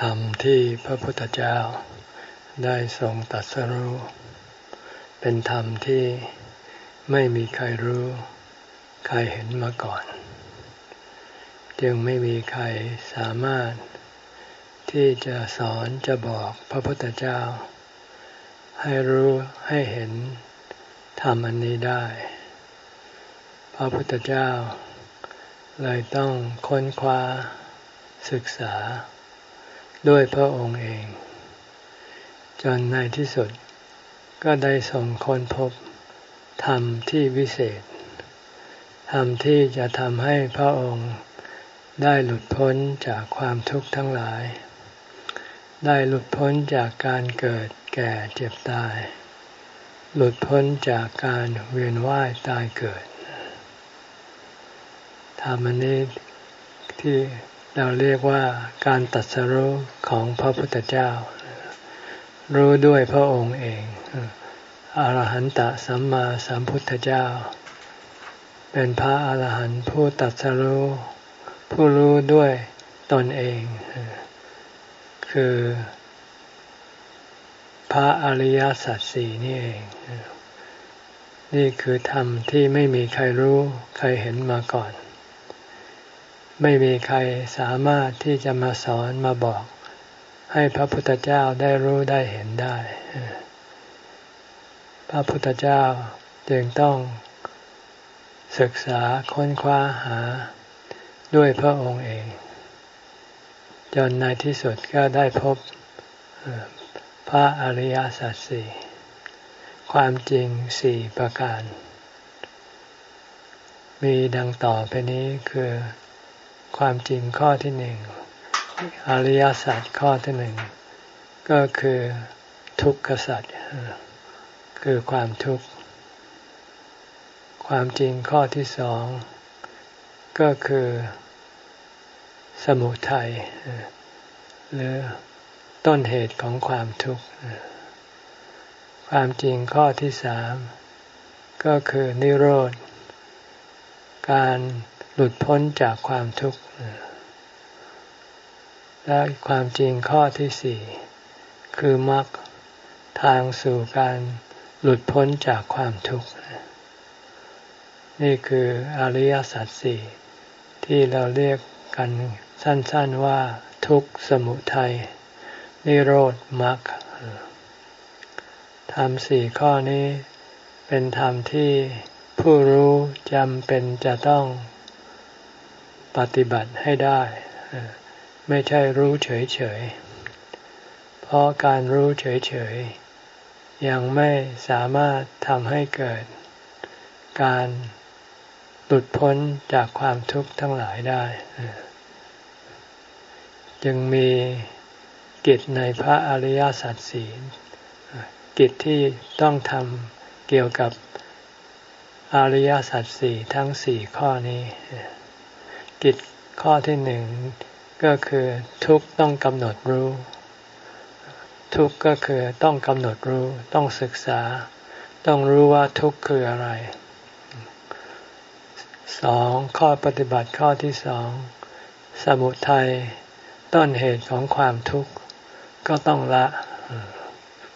ธรรมที่พระพุทธเจ้าได้ทรงตัดสรู้เป็นธรรมที่ไม่มีใครรู้ ใครเห็นมาก่อน จึงไม่มีใครสามารถที่จะสอนจะบอกพระพุทธเจ้า ให้รู้ให้เห็นธรรมอันนี้ได้ พระพุทธเจ้าเลยต้องค้นคว้าศึกษา ด้วยพระองค์เอง จนในที่สุดก็ได้ส่งคนพบธรรมที่วิเศษธรรมที่จะทำให้พระองค์ได้หลุดพ้นจากความทุกข์ทั้งหลาย ได้หลุดพ้นจากการเกิดแก่เจ็บตาย หลุดพ้นจากการเวียนว่ายตายเกิดธรรมนี้ที่ เราเรียกว่าการตัดสรู้ของพระพุทธเจ้า รู้ด้วยพระองค์เองอรหันตสัมมาสัมพุทธเจ้า เป็นพระอรหันต์ผู้ตัดสรู้ผู้รู้ด้วยตนเอง คือ พระอริยสัจสี่นี่เอง นี่คือธรรมที่ไม่มีใครรู้ใครเห็นมาก่อน ไม่มีใครสามารถที่จะมาสอนมาบอก ให้พระพุทธเจ้าได้รู้ได้เห็นได้ พระพุทธเจ้าจึงต้องศึกษาค้นคว้าหาด้วยพระองค์เอง จนในที่สุดก็ได้พบพระอริยสัจสี่ความจริงสี่ประการ มีดังต่อไปนี้คือ ความจริงข้อที่หนึ่งอริยสัจข้อที่หนึ่งก็คือทุกขสัจคือความทุกข์ ความจริงข้อที่สองก็คือสมุทัยหรือต้นเหตุของความทุกข์ ความจริงข้อที่สามก็คือนิโรธ การ หลุดพ้นจากความทุกข์และความจริงข้อที่สี่คือมรรคทางสู่การหลุดพ้นจากความทุกข์นี่คืออริยสัจสี่ที่เราเรียกกันสั้นๆว่าทุกข์สมุทัยนิโรธมรรคธรรมสี่ข้อนี้เป็นธรรมที่ผู้รู้จำเป็นจะต้อง ปฏิบัติให้ได้ ไม่ใช่รู้เฉยๆ เพราะการรู้เฉยๆ ยังไม่สามารถทำให้เกิด การหลุดพ้นจากความทุกข์ทั้งหลายได้ จึงมีกิจในพระอริยสัจสี่กิจที่ต้องทำเกี่ยวกับอริยสัจสี่ทั้งสี่ข้อนี้ กิจข้อที่หนึ่งก็คือทุกต้องกำหนดรู้ ทุกก็คือต้องกำหนดรู้ ต้องศึกษา ต้องรู้ว่าทุกคืออะไรสองข้อปฏิบัติข้อที่สองสมุทัยต้นเหตุของความทุกข์ ก็ต้องละ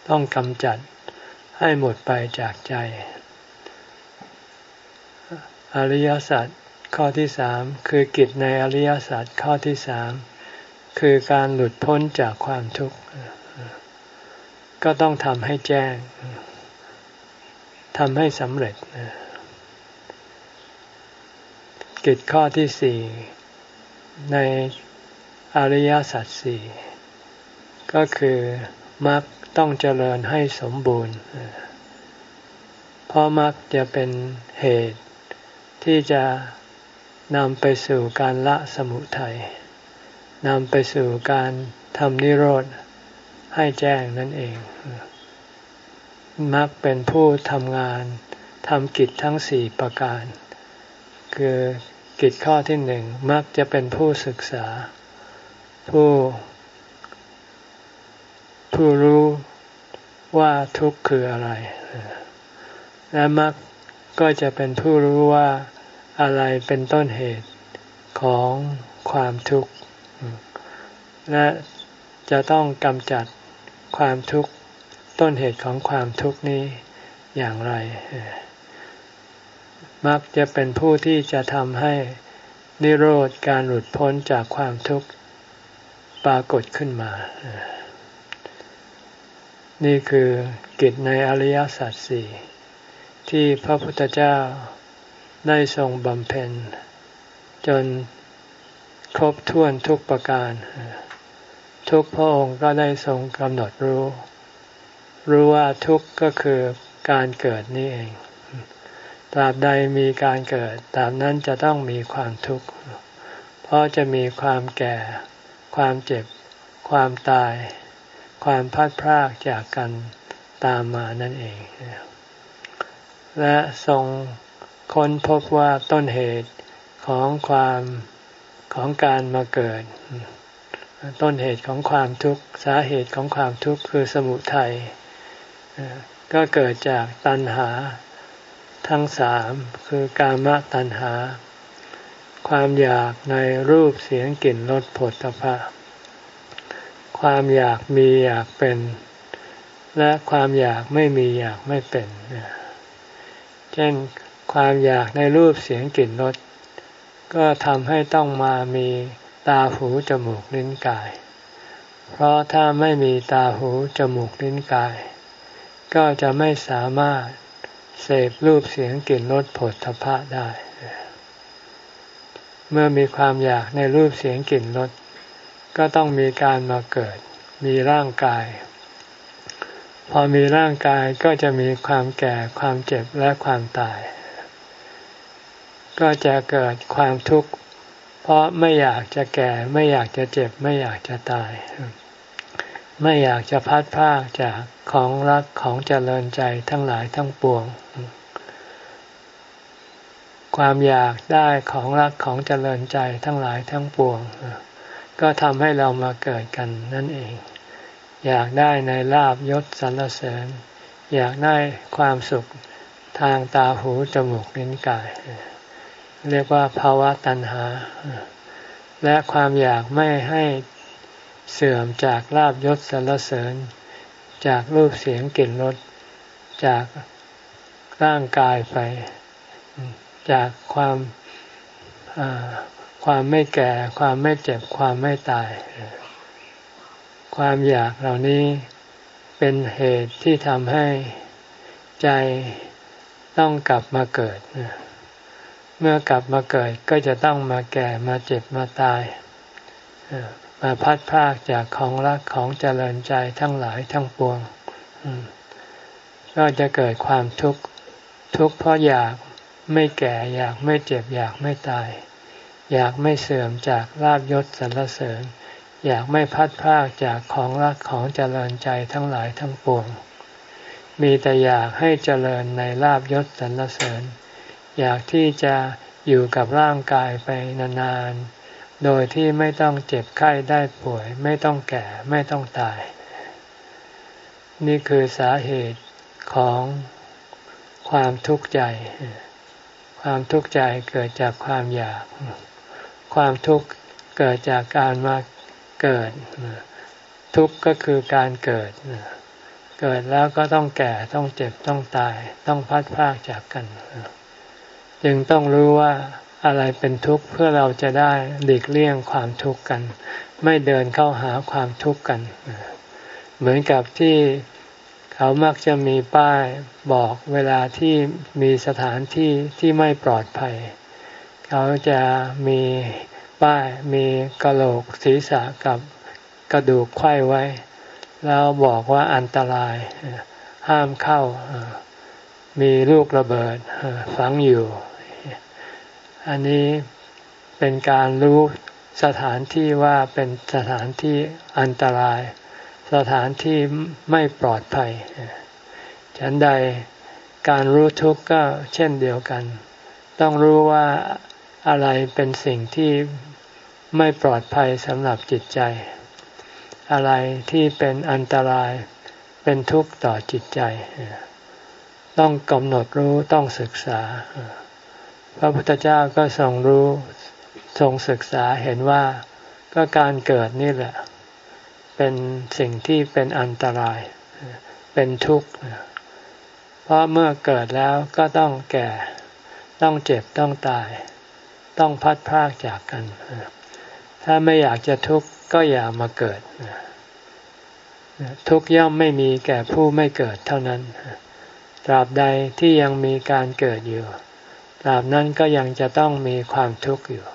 ต้องกำจัดให้หมดไปจากใจ อริยสัจ ข้อที่สามคือกิจในอริยสัจข้อที่สามคือการหลุดพ้นจากความทุกข์ ก็ต้องทำให้แจ้งทำให้สำเร็จ กิจข้อที่สี่ในอริยสัจสี่ก็คือมรรคต้องเจริญให้สมบูรณ์เพราะมรรคจะเป็นเหตุที่จะ นำไปสู่การละสมุทัยนำไปสู่การทำนิโรธให้แจ้งนั่นเองมักเป็นผู้ทำงานทำกิจทั้งสี่ประการ คือกิจข้อที่หนึ่งมักจะเป็นผู้ศึกษา ผู้ ผู้รู้ว่าทุกข์คืออะไร และมักก็จะเป็นผู้รู้ว่า อะไรเป็นต้นเหตุของความทุกข์ และจะต้องกำจัดความทุกข์ต้นเหตุของความทุกข์นี้อย่างไร มักจะเป็นผู้ที่จะทำให้นิโรธการหลุดพ้นจากความทุกข์ปรากฏขึ้นมา นี่คือกิจในอริยสัจสี่ที่พระพุทธเจ้า ได้ทรงบำเพ็ญ จนครบถ้วนทุกประการ ทุกพระองค์ก็ได้ทรงกำหนดรู้ รู้ว่าทุกข์ก็คือการเกิดนี่เอง ตราบใดมีการเกิด ตราบนั้นจะต้องมีความทุกข์ เพราะจะมีความแก่ ความเจ็บ ความตาย ความพัดพรากจากกันตามมานั่นเอง และทรง ค้นพบว่าต้นเหตุของความของการมาเกิด ต้นเหตุของความทุกข์สาเหตุของความทุกข์คือสมุทัยก็เกิดจากตัณหาทั้งสามคือกามตัณหา ความอยากในรูปเสียงกลิ่นรสผลพะความอยากมีอยากเป็น และความอยากไม่มีอยากไม่เป็น เช่น ความอยากในรูปเสียงกลิ่นรสก็ทำให้ต้องมามีตาหูจมูกลิ้นกาย เพราะถ้าไม่มีตาหูจมูกลิ้นกาย ก็จะไม่สามารถเสพรูปเสียงกลิ่นรสผลทพะได้ เมื่อมีความอยากในรูปเสียงกลิ่นรสก็ต้องมีการมาเกิด มีร่างกาย พอมีร่างกายก็จะมีความแก่ความเจ็บและความตาย ก็จะเกิดความทุกข์ เพราะไม่อยากจะแก่ ไม่อยากจะเจ็บ ไม่อยากจะตาย ไม่อยากจะพัดพากจากของรักของเจริญใจทั้งหลายทั้งปวง ความอยากได้ของรักของเจริญใจทั้งหลายทั้งปวง ก็ทำให้เรามาเกิดกันนั่นเอง อยากได้ในลาบยศสรรเสริญ อยากได้ความสุขทางตาหูจมูกลิ้นกาย เรียกว่าภาวะตัณหา และความอยากไม่ให้เสื่อมจากลาบยศสรรเสริญ จากรูปเสียงกลิ่นรสจากร่างกายไป จากความความไม่แก่ ความไม่เจ็บความไม่ตาย ความอยากเหล่านี้เป็นเหตุที่ทำให้ใจต้องกลับมาเกิด เมื่อกลับมาเกิดก็จะต้องมาแก่มาเจ็บมาตายมาพัดพากจากของรักของเจริญใจทั้งหลายทั้งปวงก็จะเกิดความทุกข์ทุกข์เพราะอยากไม่แก่อยากไม่เจ็บอยากไม่ตาย อยากไม่เสื่อมจากลาบยศสรรเสริญ อยากไม่พัดพากจากของรักของเจริญใจทั้งหลายทั้งปวง มีแต่อยากให้เจริญในลาบยศสรรเสริญ อยากที่จะอยู่กับร่างกายไปนานๆ โดยที่ไม่ต้องเจ็บไข้ได้ป่วย ไม่ต้องแก่ไม่ต้องตาย นี่คือสาเหตุของความทุกข์ใจ ความทุกข์ใจเกิดจากความอยาก ความทุกข์เกิดจากการมาเกิด ทุกข์ก็คือการเกิด เกิดแล้วก็ต้องแก่ต้องเจ็บต้องตาย ต้องพัดพากจากกัน จึงต้องรู้ว่าอะไรเป็นทุกข์เพื่อเราจะได้หลีกเลี่ยงความทุกข์กัน ไม่เดินเข้าหาความทุกข์กัน เหมือนกับที่เขามักจะมีป้ายบอกเวลาที่มีสถานที่ที่ไม่ปลอดภัย เขาจะมีป้ายมีกระโหลกศีรษะกับกระดูกไขว้ไว้ แล้วบอกว่าอันตราย ห้ามเข้ามีลูกระเบิดฝังอยู่ อันนี้เป็นการรู้สถานที่ว่าเป็นสถานที่อันตราย สถานที่ไม่ปลอดภัย ฉันใดการรู้ทุกข์ก็เช่นเดียวกัน ต้องรู้ว่าอะไรเป็นสิ่งที่ไม่ปลอดภัยสำหรับจิตใจ อะไรที่เป็นอันตรายเป็นทุกข์ต่อจิตใจ ต้องกำหนดรู้ต้องศึกษา พระพุทธเจ้าก็ทรงรู้ทรงศึกษาเห็นว่าก็การเกิดนี่แหละ เป็นสิ่งที่เป็นอันตราย เป็นทุกข์ เพราะเมื่อเกิดแล้วก็ต้องแก่ ต้องเจ็บต้องตาย ต้องพัดพรากจากกัน ถ้าไม่อยากจะทุกข์ก็อย่ามาเกิด ทุกย่อมไม่มีแก่ผู้ไม่เกิดเท่านั้น ตราบใดที่ยังมีการเกิดอยู่ ตราบนั้นก็ยังจะต้องมีความทุกข์อยู่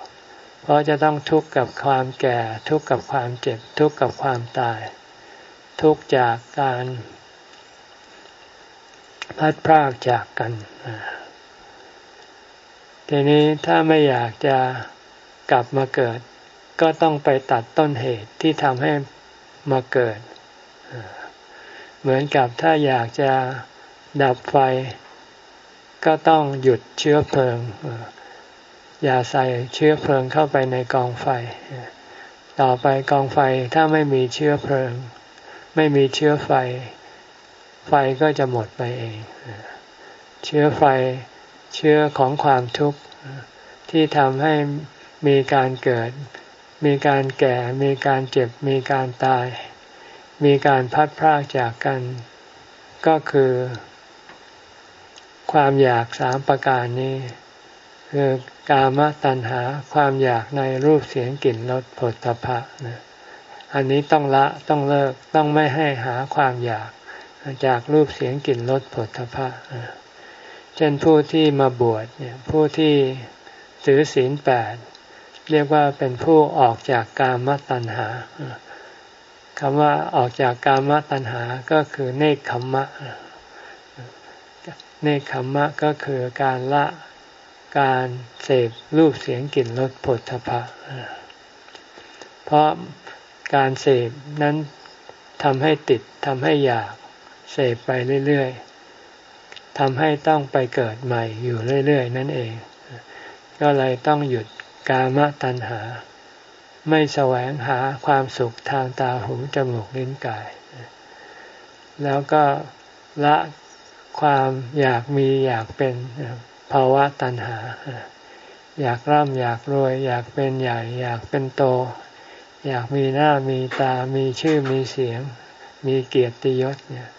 เพราะจะต้องทุกข์กับความแก่ ทุกข์กับความเจ็บ ทุกข์กับความตาย ทุกข์จากการพัดพรากจากกันทีนี้ถ้าไม่อยากจะกลับมาเกิด ก็ต้องไปตัดต้นเหตุที่ทำให้มาเกิด เหมือนกับถ้าอยากจะดับไฟ ก็ต้องหยุดเชื้อเพลิง อย่าใส่เชื้อเพลิงเข้าไปในกองไฟ ต่อไปกองไฟถ้าไม่มีเชื้อเพลิง ไม่มีเชื้อไฟ ไฟก็จะหมดไปเอง เชื้อไฟเชื้อของความทุกข์ที่ทำให้มีการเกิด มีการแก่ มีการเจ็บ มีการตาย มีการพัดพรากจากกัน ก็คือ ความอยากสามประการนี้ คือกามตัณหาความอยากในรูปเสียงกลิ่นรสผลตภะนะอันนี้ต้องละต้องเลิกต้องไม่ให้หาความอยากจากรูปเสียงกลิ่นรสผลตภะเช่นผู้ที่มาบวชเนี่ยผู้ที่ถือศีลแปดเรียกว่าเป็นผู้ออกจากกามตัณหาคำว่าออกจากกามตัณหาก็คือเนคขมมะ เนคขมมะก็คือการละการเสพรูปเสียงกลิ่นรสผลทพะเพราะการเสพนั้นทำให้ติดทำให้อยากเสพไปเรื่อยๆทำให้ต้องไปเกิดใหม่อยู่เรื่อยๆ นั่นเอง ก็เลยต้องหยุดกามตัณหา ไม่แสวงหาความสุขทางตาหูจมูกลิ้นกาย แล้วก็ละ ความอยากมีอยากเป็นภาวะตัณหา อยากร่ำอยากรวย อยากเป็นใหญ่ อยากเป็นโต อยากมีหน้ามีตามีชื่อมีเสียง มีเกียรติยศเนี่ย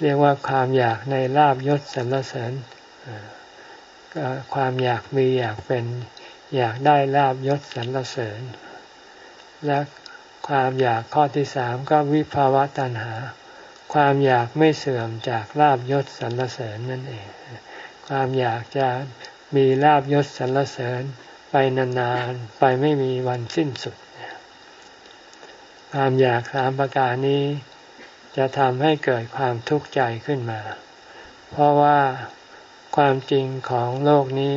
เรียกว่าความอยากในลาบยศสรรเสริญความอยากมีอยากเป็น อยากได้ลาบยศสรรเสริญ และความอยากข้อที่สามก็วิภาวะตัณหา ความอยากไม่เสื่อมจากลาบยศสรรเสริญนั่นเอง ความอยากจะมีลาบยศสรรเสริญไปนานๆ ไปไม่มีวันสิ้นสุด ความอยากสามประการนี้ จะทำให้เกิดความทุกข์ใจขึ้นมา เพราะว่าความจริงของโลกนี้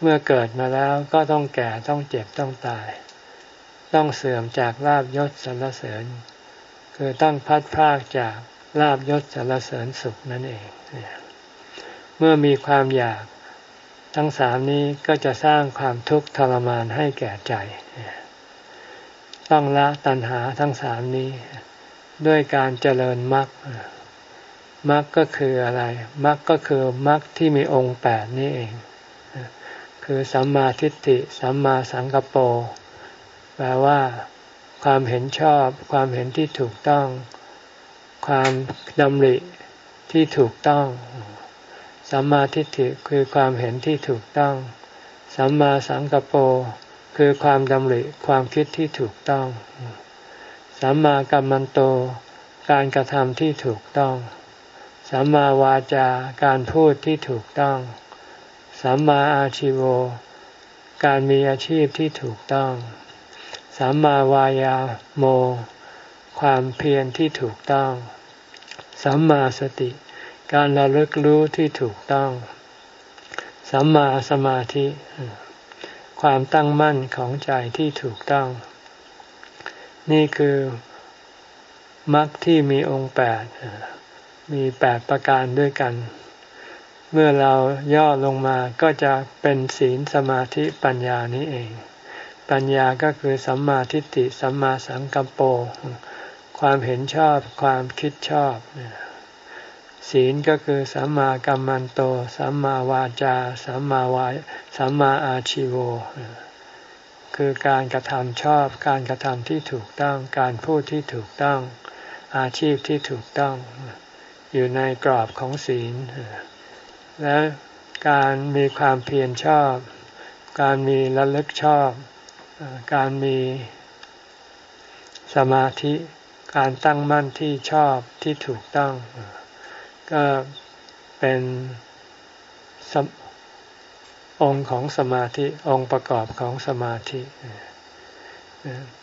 เมื่อเกิดมาแล้วก็ต้องแก่ต้องเจ็บต้องตาย ต้องเสื่อมจากลาบยศสรรเสริญ คือต้องพัดพากจาก ลาบยศสรรเสริญสุขนั่นเอง เมื่อมีความอยากทั้งสามนี้ก็จะสร้างความทุกข์ทรมานให้แก่ใจ ต้องละตัณหาทั้งสามนี้ ด้วยการเจริญมรรคมรรคก็คืออะไรมรรคก็คือมรรคที่มีองค์แปดนี้เอง คือสัมมาทิฏฐิสัมมาสังกปรแปลว่า ความเห็นชอบ ความเห็นที่ถูกต้อง ความดำริที่ถูกต้องสัมมาทิฏฐิคือความเห็นที่ถูกต้องสัมมาสังกปรคือความดำริความคิดที่ถูกต้องสัมมากัมมันโต การกระทำที่ถูกต้องสัมมาวาจาการพูดที่ถูกต้องสัมมาอาชิโว การมีอาชีพที่ถูกต้องสัมมาวายาโม ความเพียรที่ถูกต้อง สัมมาสติ การระลึกรู้ที่ถูกต้อง สัมมาสมาธิ ความตั้งมั่นของใจที่ถูกต้อง นี่คือมรรคที่มีองค์แปดมีแปดประการด้วยกัน เมื่อเราย่อลงมาก็จะเป็นศีลสมาธิปัญญานี้เอง ปัญญาก็คือสัมมาทิฏฐิสัมมาสังกัปโป ความเห็นชอบความคิดชอบศีลก็คือสัมมากัมมันโต สัมมาวาจา สัมมาวาสัมมาอาชิโวคือการกระทำชอบการกระทำที่ถูกต้องการพูดที่ถูกต้อง อาชีพที่ถูกต้อง อยู่ในกรอบของศีล และการมีความเพียรชอบ การมีระลึกชอบ การมีสมาธิ การตั้งมั่นที่ชอบที่ถูกต้อง ก็เป็นองค์ของสมาธิองค์ประกอบของสมาธิ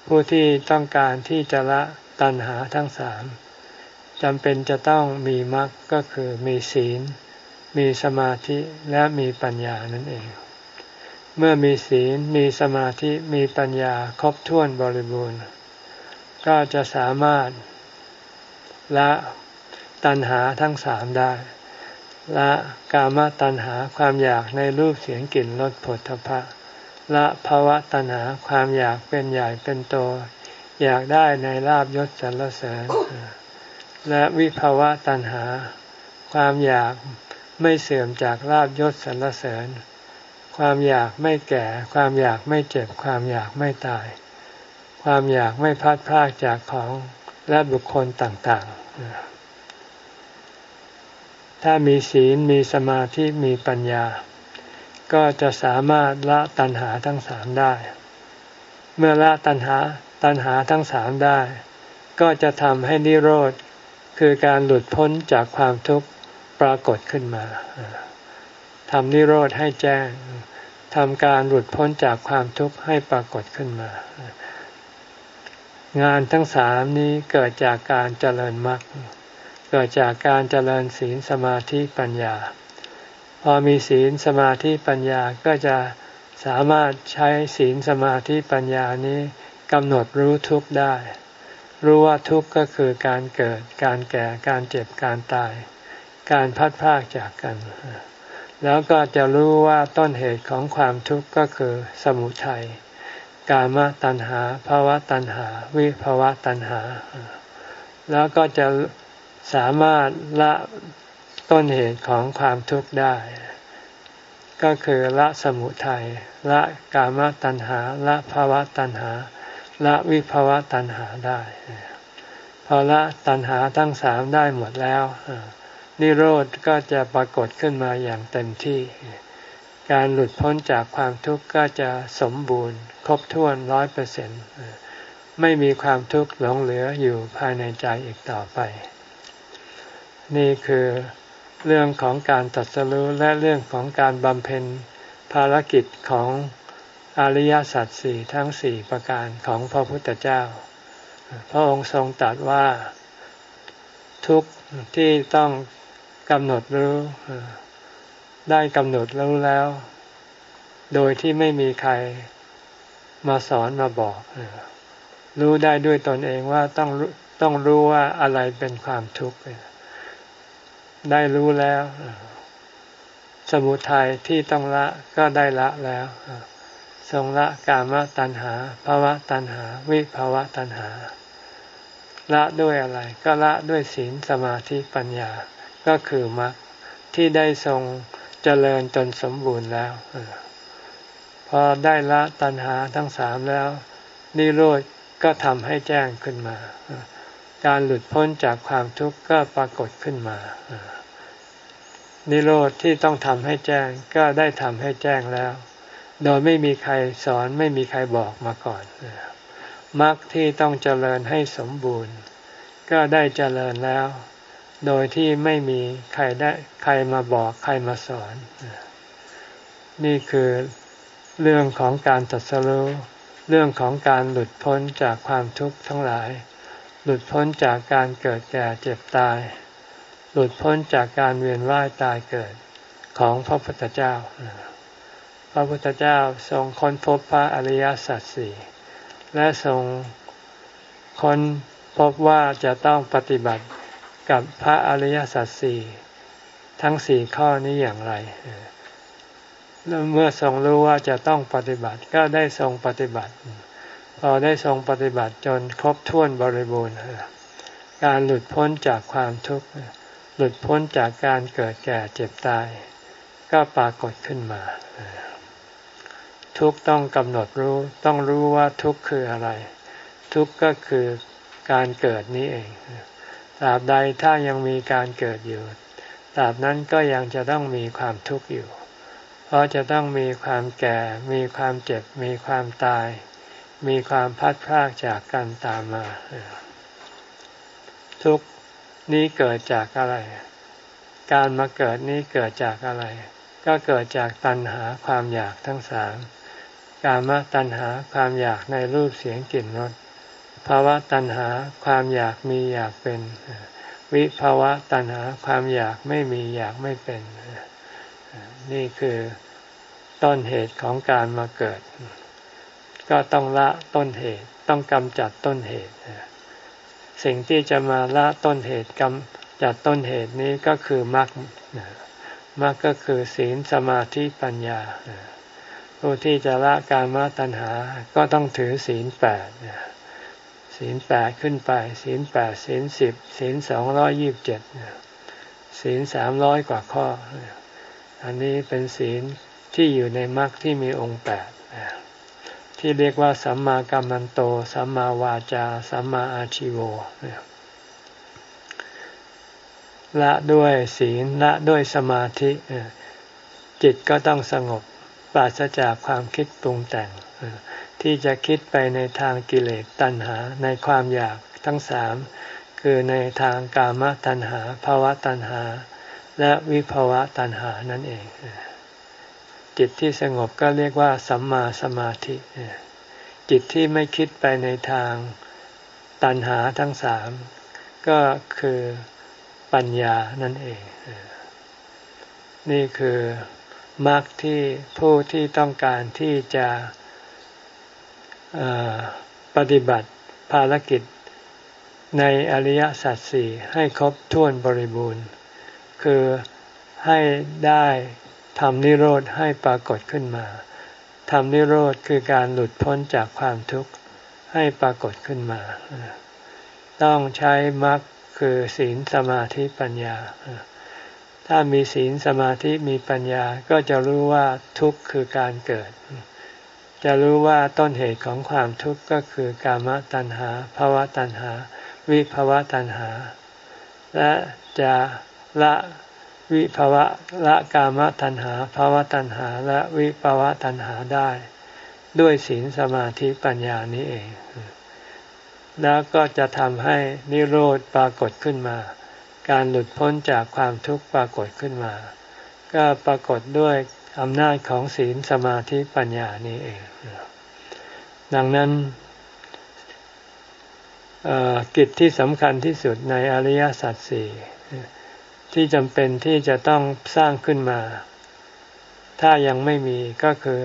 ผู้ที่ต้องการที่จะละตัณหาทั้งสามจำเป็นจะต้องมีมรรคก็คือมีศีล มีสมาธิและมีปัญญานั่นเอง เมื่อมีศีลมีสมาธิมีปัญญาครบถ้วนบริบูรณ์ ก็จะสามารถละตัณหาทั้งสามได้ ละกามตัณหาความอยากในรูปเสียงกลิ่นรสผลทพะ ละภาวะตัณหาความอยากเป็นใหญ่เป็นโต อยากได้ในลาบยศสรรเสริญ และวิภาวะตัณหา ความอยากไม่เสื่อมจากลาบยศสรรเสริญ ความอยากไม่แก่ ความอยากไม่เจ็บ ความอยากไม่ตาย ความอยากไม่พัดพลากจากของและบุคคลต่างๆ ถ้ามีศีลมีสมาธิมีปัญญา ก็จะสามารถละตัณหาทั้งสามได้ เมื่อละตัณหาตัณหาทั้งสามได้ ก็จะทำให้นิโรธ คือการหลุดพ้นจากความทุกข์ปรากฏขึ้นมาทำนิโรธให้แจ้งทำการหลุดพ้นจากความทุกข์ให้ปรากฏขึ้นมา งานทั้งสามนี้เกิดจากการเจริญมรรคเกิดจากการเจริญศีลสมาธิปัญญา พอมีศีลสมาธิปัญญาก็จะสามารถใช้ศีลสมาธิปัญญานี้กำหนดรู้ทุกข์ได้ รู้ว่าทุกข์ก็คือการเกิดการแก่การเจ็บการตาย การพัดพากจากกัน แล้วก็จะรู้ว่าต้นเหตุของความทุกข์ก็คือสมุทัย กามตัณหาภาวะตัณหา วิภาวะตัณหา แล้วก็จะสามารถละต้นเหตุของความทุกข์ได้ ก็คือละสมุทัยละกามตัณหา ละภาวะตัณหา ละวิภาวะตัณหาได้ พอละตัณหาทั้งสามได้หมดแล้วนิโรธก็จะปรากฏขึ้นมาอย่างเต็มที่ การหลุดพ้นจากความทุกข์ก็จะสมบูรณ์ ครบถ้วนร้อยเปอร์เซ็นต์ไม่มีความทุกข์หลงเหลืออยู่ภายในใจอีกต่อไป นี่คือเรื่องของการตัดสรู้และเรื่องของการบำเพ็ญภารกิจของอริยสัจสี่ทั้งสี่ประการของพระพุทธเจ้า พระองค์ทรงตรัสว่าทุกที่ต้องกำหนดรู้ ได้กำหนดรู้แล้ว โดยที่ไม่มีใครมาสอนมาบอก รู้ได้ด้วยตนเองว่าต้องต้องรู้ว่าอะไรเป็นความทุกข์ได้รู้แล้ว สมุทัยที่ต้องละก็ได้ละแล้วทรงละกามตัณหาภาวะตัณหา วิภาวะตัณหา ละด้วยอะไร ก็ละด้วยศีลสมาธิปัญญาก็คือมรรคที่ได้ทรง เจริญจนสมบูรณ์แล้วพอได้ละตัณหาทั้งสามแล้ว นิโรธก็ทำให้แจ้งขึ้นมา การหลุดพ้นจากความทุกข์ก็ปรากฏขึ้นมา นิโรธที่ต้องทำให้แจ้งก็ได้ทำให้แจ้งแล้ว โดยไม่มีใครสอนไม่มีใครบอกมาก่อนมรรคที่ต้องเจริญให้สมบูรณ์ ก็ได้เจริญแล้ว โดยที่ไม่มีใครได้ใครมาบอกใครมาสอน นี่คือเรื่องของการตัดสู้เรื่องของการหลุดพ้นจากความทุกข์ทั้งหลาย หลุดพ้นจากการเกิดแก่เจ็บตาย หลุดพ้นจากการเวียนว่ายตายเกิดของพระพุทธเจ้า พระพุทธเจ้าทรงค้นพบพระอริยสัจสี่และทรงค้นพบว่าจะต้องปฏิบัติ กับพระอริยสัจสี่ทั้งสี่ข้อนี้อย่างไรแล้วเมื่อทรงรู้ว่าจะต้องปฏิบัติก็ได้ทรงปฏิบัติ พอได้ทรงปฏิบัติจนครบถ้วนบริบูรณ์การหลุดพ้นจากความทุกข์หลุดพ้นจากการเกิดแก่เจ็บตาย ก็ปรากฏขึ้นมา ทุกต้องกำหนดรู้ต้องรู้ว่าทุกคืออะไร ทุกก็คือการเกิดนี้เอง ตราบใดถ้ายังมีการเกิดอยู่ตราบนั้นก็ยังจะต้องมีความทุกข์อยู่ เพราะจะต้องมีความแก่ มีความเจ็บ มีความตาย มีความพัดพรากจากกันตามมา ทุกนี้เกิดจากอะไร การมาเกิดนี้เกิดจากอะไร ก็เกิดจากตัณหาความอยากทั้งสาม กามตัณหาความอยากในรูปเสียงกลิ่นรส ภาวะตัณหาความอยากมีอยากเป็น วิภาวะตัณหาความอยากไม่มีอยากไม่เป็น นี่คือต้นเหตุของการมาเกิด ก็ต้องละต้นเหตุต้องกำจัดต้นเหตุ สิ่งที่จะมาละต้นเหตุกำจัดต้นเหตุนี้ก็คือมรรคมรรคก็คือศีลสมาธิปัญญาผู้ที่จะละการมาตัณหาก็ต้องถือศีลแปด ศีลแปดขึ้นไป ศีลแปดศีลสิบศีลสองร้อยยิบเจ็ดศีลสามร้อยกว่าข้อ อันนี้เป็นศีลที่อยู่ในมรรคที่มีองค์แปดที่เรียกว่าสัมมากัมมันโต สัมมาวาจา สัมมาอาชิโวละด้วยศีลละด้วยสมาธิจิตก็ต้องสงบปราศจากความคิดปรุงแต่ง ที่จะคิดไปในทางกิเลสตัณหาในความอยากทั้งสามคือในทางกามตัณหาภาวะตัณหา และวิภาวะตัณหานั่นเอง จิตที่สงบก็เรียกว่าสัมมาสมาธิจิตที่ไม่คิดไปในทางตัณหาทั้งสามก็คือปัญญานั่นเอง นี่คือมรรคที่ผู้ที่ต้องการที่จะ ปฏิบัติภารกิจในอริยสัจสี่ให้ครบถ้วนบริบูรณ์ คือให้ได้ทำนิโรธให้ปรากฏขึ้นมาทำนิโรธคือการหลุดพ้นจากความทุกข์ให้ปรากฏขึ้นมา ต้องใช้มรรคคือศีลสมาธิปัญญา ถ้ามีศีลสมาธิมีปัญญาก็จะรู้ว่าทุกข์คือการเกิด จะรู้ว่าต้นเหตุของความทุกข์ก็คือกามตัณหาภาวะตัณหา วิภาวะตัณหา และจะละวิภาวะละกามตัณหาภาวะตัณหาและวิภาวะตัณหาได้ ด้วยศีลสมาธิปัญญานี้เอง แล้วก็จะทำให้นิโรธปรากฏขึ้นมา การหลุดพ้นจากความทุกข์ปรากฏขึ้นมา ก็ปรากฏด้วย อำนาจของศีลสมาธิปัญญานี้เอง ดังนั้นกิจที่สำคัญที่สุดในอริยสัจสี่ที่จำเป็นที่จะต้องสร้างขึ้นมา ถ้ายังไม่มีก็คือ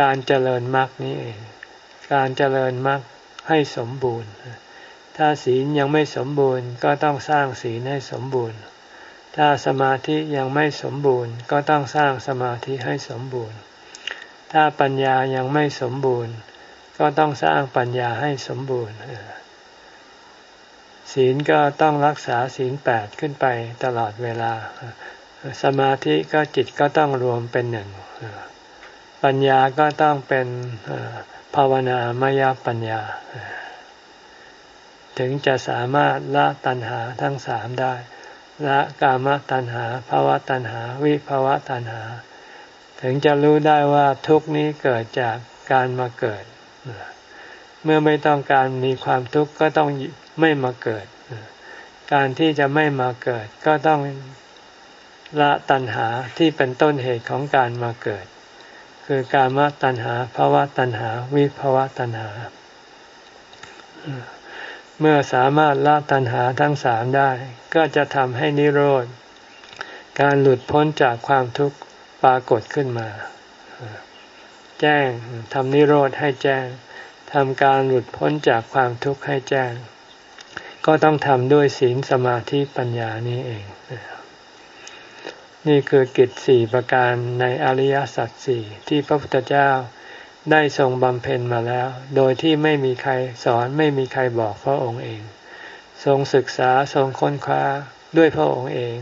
การเจริญมรรคนี้เอง การเจริญมรรคให้สมบูรณ์ ถ้าศีลยังไม่สมบูรณ์ก็ต้องสร้างศีลให้สมบูรณ์ ถ้าสมาธิยังไม่สมบูรณ์ก็ต้องสร้างสมาธิให้สมบูรณ์ ถ้าปัญญายังไม่สมบูรณ์ ก็ต้องสร้างปัญญาให้สมบูรณ์ ศีลก็ต้องรักษาศีลแปดขึ้นไปตลอดเวลา สมาธิก็จิตก็ต้องรวมเป็นหนึ่ง ปัญญาก็ต้องเป็นภาวนามยปัญญา ถึงจะสามารถละตัณหาทั้งสามได้ ละกามตัณหาภาวะตัณหา วิภาวะตัณหา ถึงจะรู้ได้ว่าทุกนี้เกิดจากการมาเกิด เมื่อไม่ต้องการมีความทุกข์ก็ต้องไม่มาเกิด การที่จะไม่มาเกิด ก็ต้องละตัณหาที่เป็นต้นเหตุของการมาเกิด คือกามตัณหาภาวะตัณหา วิภาวะตัณหา เมื่อสามารถละตัณหาทั้งสามได้ ก็จะทำให้นิโรธ การหลุดพ้นจากความทุกข์ปรากฏขึ้นมา แจ้งทำนิโรธให้แจ้งทำการหลุดพ้นจากความทุกข์ให้แจ้ง ก็ต้องทำด้วยศีลสมาธิปัญญานี้เอง นี่คือกิจสี่ประการในอริยสัจสี่ที่พระพุทธเจ้า ได้ทรงบำเพ็ญมาแล้ว โดยที่ไม่มีใครสอนไม่มีใครบอกพระองค์เอง ทรงศึกษาทรงค้นคว้าด้วยพระองค์เอง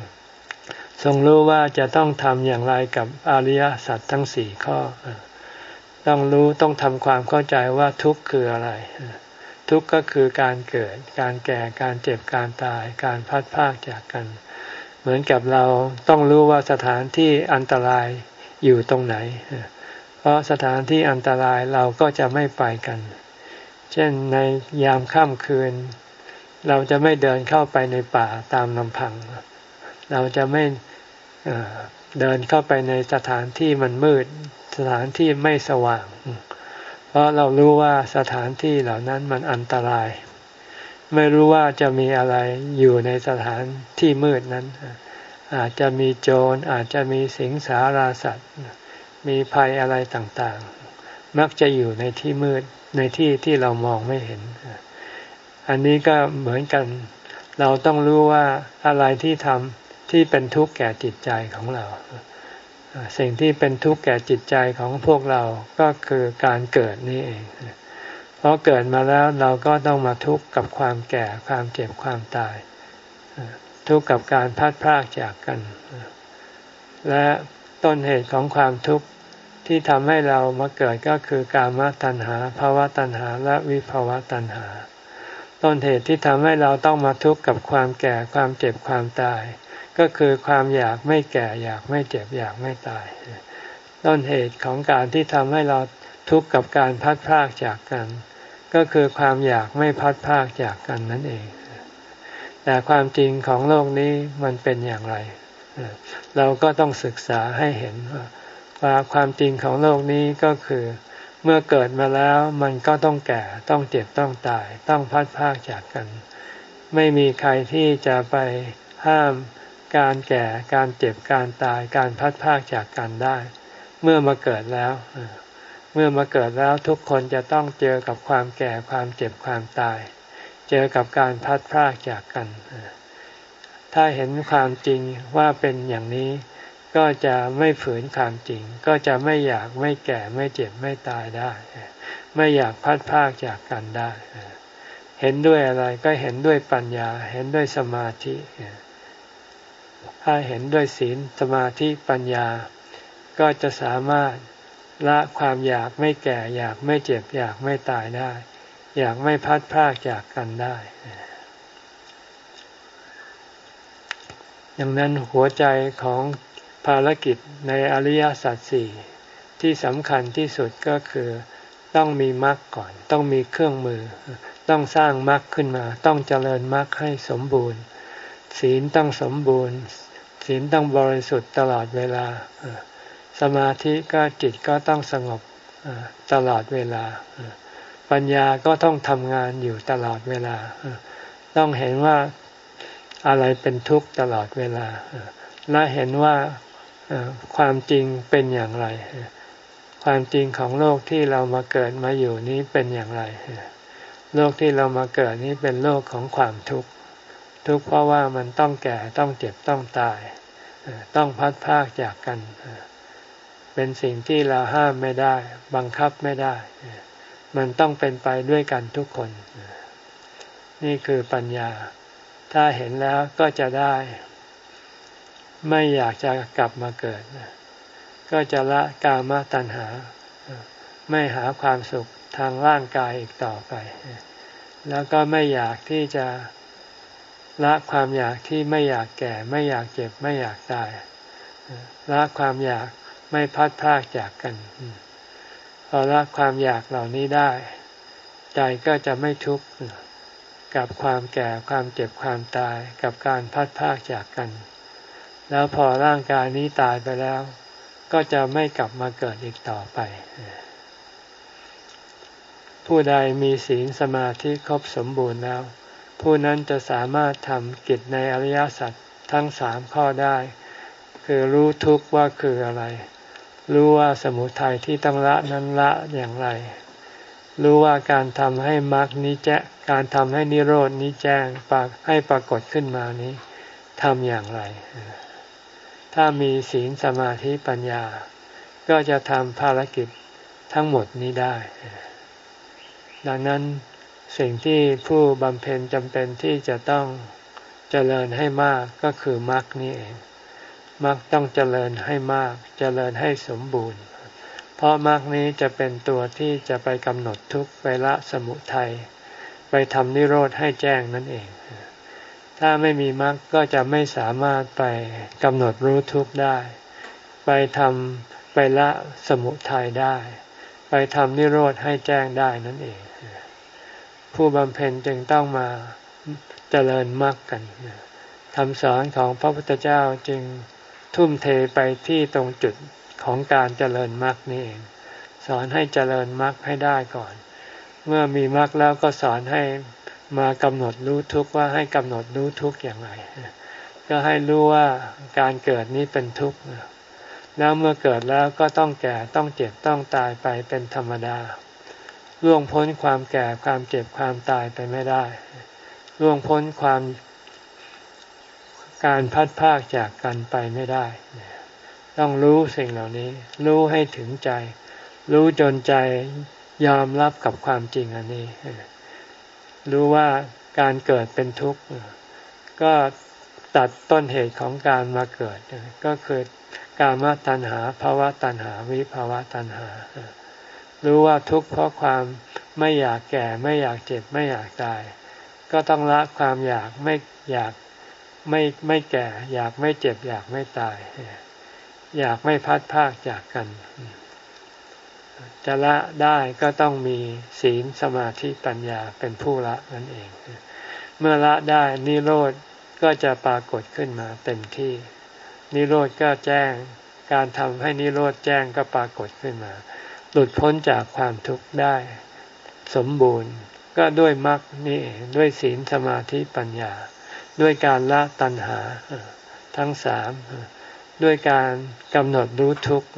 ทรงรู้ว่าจะต้องทำอย่างไรกับอริยสัจทั้งสี่ข้อ ต้องรู้ต้องทำความเข้าใจว่าทุกข์คืออะไร ทุกข์ก็คือการเกิด การแก่ การเจ็บ การตาย การพัดพากจากกัน เหมือนกับเราต้องรู้ว่าสถานที่อันตรายอยู่ตรงไหน เพราะสถานที่อันตรายเราก็จะไม่ไปกัน เช่นในยามค่ำคืน เราจะไม่เดินเข้าไปในป่าตามลำพัง เราจะไม่เดินเข้าไปในสถานที่มันมืด สถานที่ไม่สว่าง เพราะเรารู้ว่าสถานที่เหล่านั้นมันอันตราย ไม่รู้ว่าจะมีอะไรอยู่ในสถานที่มืดนั้น อาจจะมีโจรอาจจะมีสิงสาราสัตว์ มีภัยอะไรต่างๆ มักจะอยู่ในที่มืดในที่ที่เรามองไม่เห็น อันนี้ก็เหมือนกัน เราต้องรู้ว่าอะไรที่ทำที่เป็นทุกข์แก่จิตใจของเรา สิ่งที่เป็นทุกข์แก่จิตใจของพวกเราก็คือการเกิดนี่เองเพราะเกิดมาแล้วเราก็ต้องมาทุกข์กับความแก่ความเจ็บความตาย ทุกข์กับการพัดพรากจากกัน และ ต้นเหตุของความทุกข์ที่ทำให้เรามาเกิดก็คือการมตัณหาภาวะตัณหาและวิภาวะตัณหา ต้นเหตุที่ทำให้เราต้องมาทุกข์กับความแก่ความเจ็บความตาย ก็คือความอยากไม่แก่อยากไม่เจ็บอยากไม่ตาย ต้นเหตุของการที่ทำให้เราทุกข์กับการพัดพากจากกัน ก็คือความอยากไม่พัดพากจากกันนั่นเอง แต่ความจริงของโลกนี้มันเป็นอย่างไร เราก็ต้องศึกษาให้เห็นว่าความจริงของโลกนี้ก็คือเมื่อเกิดมาแล้วมันก็ต้องแก่ต้องเจ็บต้องตาย ต้องพัดพากจากกัน ไม่มีใครที่จะไปห้ามการแก่การเจ็บการตายการพัดพากจากกันได้ เมื่อมาเกิดแล้ว เมื่อมาเกิดแล้วทุกคนจะต้องเจอกับความแก่ความเจ็บความตาย เจอกับการพัดพากจากกัน ถ้าเห็นความจริงว่าเป็นอย่างนี้ ก็จะไม่ฝืนความจริง ก็จะไม่อยากไม่แก่ไม่เจ็บไม่ตายได้ ไม่อยากพัดพากจากกันได้ เห็นด้วยอะไรก็เห็นด้วยปัญญา เห็นด้วยสมาธิถ้าเห็นด้วยศีลสมาธิปัญญา ก็จะสามารถละความอยากไม่แก่ อยากไม่เจ็บ อยากไม่ตายได้ อยากไม่พัดพากจากกันได้ ดังนั้นหัวใจของภารกิจในอริยสัจสี่ที่สำคัญที่สุดก็คือต้องมีมรรคก่อน ต้องมีเครื่องมือ ต้องสร้างมรรคขึ้นมา ต้องเจริญมรรคให้สมบูรณ์ ศีลต้องสมบูรณ์ ศีลต้องบริสุทธิ์ตลอดเวลา สมาธิก็จิตก็ต้องสงบตลอดเวลา ปัญญาก็ต้องทำงานอยู่ตลอดเวลา ต้องเห็นว่า อะไรเป็นทุกข์ตลอดเวลาและเห็นว่าความจริงเป็นอย่างไร ความจริงของโลกที่เรามาเกิดมาอยู่นี้เป็นอย่างไร โลกที่เรามาเกิดนี้เป็นโลกของความทุกข์ ทุกข์เพราะว่ามันต้องแก่ต้องเจ็บต้องตาย ต้องพัดพากจากกัน เป็นสิ่งที่เราห้ามไม่ได้ บังคับไม่ได้ มันต้องเป็นไปด้วยกันทุกคน นี่คือปัญญา ถ้าเห็นแล้วก็จะได้ ไม่อยากจะกลับมาเกิด ก็จะละกามตัณหา ไม่หาความสุขทางร่างกายอีกต่อไป แล้วก็ไม่อยากที่จะละความอยากที่ไม่อยากแก่ ไม่อยากเจ็บไม่อยากตายละความอยากไม่พัดพากจากกันพอละความอยากเหล่านี้ได้ ใจก็จะไม่ทุกข์ กับความแก่ความเจ็บความตายกับการพัดพากจากกัน แล้วพอร่างกายนี้ตายไปแล้ว ก็จะไม่กลับมาเกิดอีกต่อไป ผู้ใดมีศีลสมาธิครบสมบูรณ์แล้ว ผู้นั้นจะสามารถทำกิจในอริยสัจทั้งสามข้อได้ คือรู้ทุกข์ว่าคืออะไร รู้ว่าสมุทัยที่ต้องละนั้นละอย่างไร รู้ว่าการทำให้มรรคนี้แจ้การทำให้นิโรดนี้แจ้งปากให้ปรากฏขึ้นมานี้ทำอย่างไร ถ้ามีศีลสมาธิปัญญา ก็จะทำภารกิจทั้งหมดนี้ได้ ดังนั้นสิ่งที่ผู้บำเพ็ญจำเป็นที่จะต้องเจริญให้มากก็คือมรรคนี่เองมรรคต้องเจริญให้มาก เจริญให้สมบูรณ์ เพราะมรรคนี้จะเป็นตัวที่จะไปกำหนดทุกข์ไปละสมุทัยไปทำนิโรธให้แจ้งนั่นเอง ถ้าไม่มีมรรคก็จะไม่สามารถไปกำหนดรู้ทุกข์ได้ ไปทำไปละสมุทัยได้ ไปทำนิโรธให้แจ้งได้นั่นเอง ผู้บำเพ็ญจึงต้องมาเจริญมรรคกันคำสอนของพระพุทธเจ้าจึงทุ่มเทไปที่ตรงจุด ของการเจริญมรรคนี่เอง สอนให้เจริญมรรคให้ได้ก่อน เมื่อมีมรรคแล้วก็สอนให้มากำหนดรู้ทุกข์ว่าให้กำหนดรู้ทุกข์อย่างไรก็ให้รู้ว่าการเกิดนี้เป็นทุกข์แล้วเมื่อเกิดแล้วก็ต้องแก่ต้องเจ็บต้องตายไปเป็นธรรมดาล่วงพ้นความแก่ความเจ็บความตายไปไม่ได้ล่วงพ้นความการพัดพากจากกันไปไม่ได้ ต้องรู้สิ่งเหล่านี้ รู้ให้ถึงใจ รู้จนใจยอมรับกับความจริงอันนี้ รู้ว่าการเกิดเป็นทุกข์ก็ตัดต้นเหตุของการมาเกิด ก็คือการมาตัณหาภาวะตัณหาวิภาวะตัณหา รู้ว่าทุกข์เพราะความไม่อยากแก่ไม่อยากเจ็บไม่อยากตาย ก็ต้องละความอยากไม่อยากไม่ไม่แก่ อยากไม่เจ็บอยากไม่ตาย อยากไม่พัดพากจากกัน จะละได้ก็ต้องมีศีลสมาธิปัญญาเป็นผู้ละนั่นเอง เมื่อละได้นิโรธก็จะปรากฏขึ้นมาเต็มที่ นิโรธก็แจ้ง การทำให้นิโรธแจ้งก็ปรากฏขึ้นมา หลุดพ้นจากความทุกข์ได้ สมบูรณ์ก็ด้วยมรรคนี่ด้วยศีลสมาธิปัญญา ด้วยการละตัณหาทั้งสาม ด้วยการกำหนดรู้ทุกข์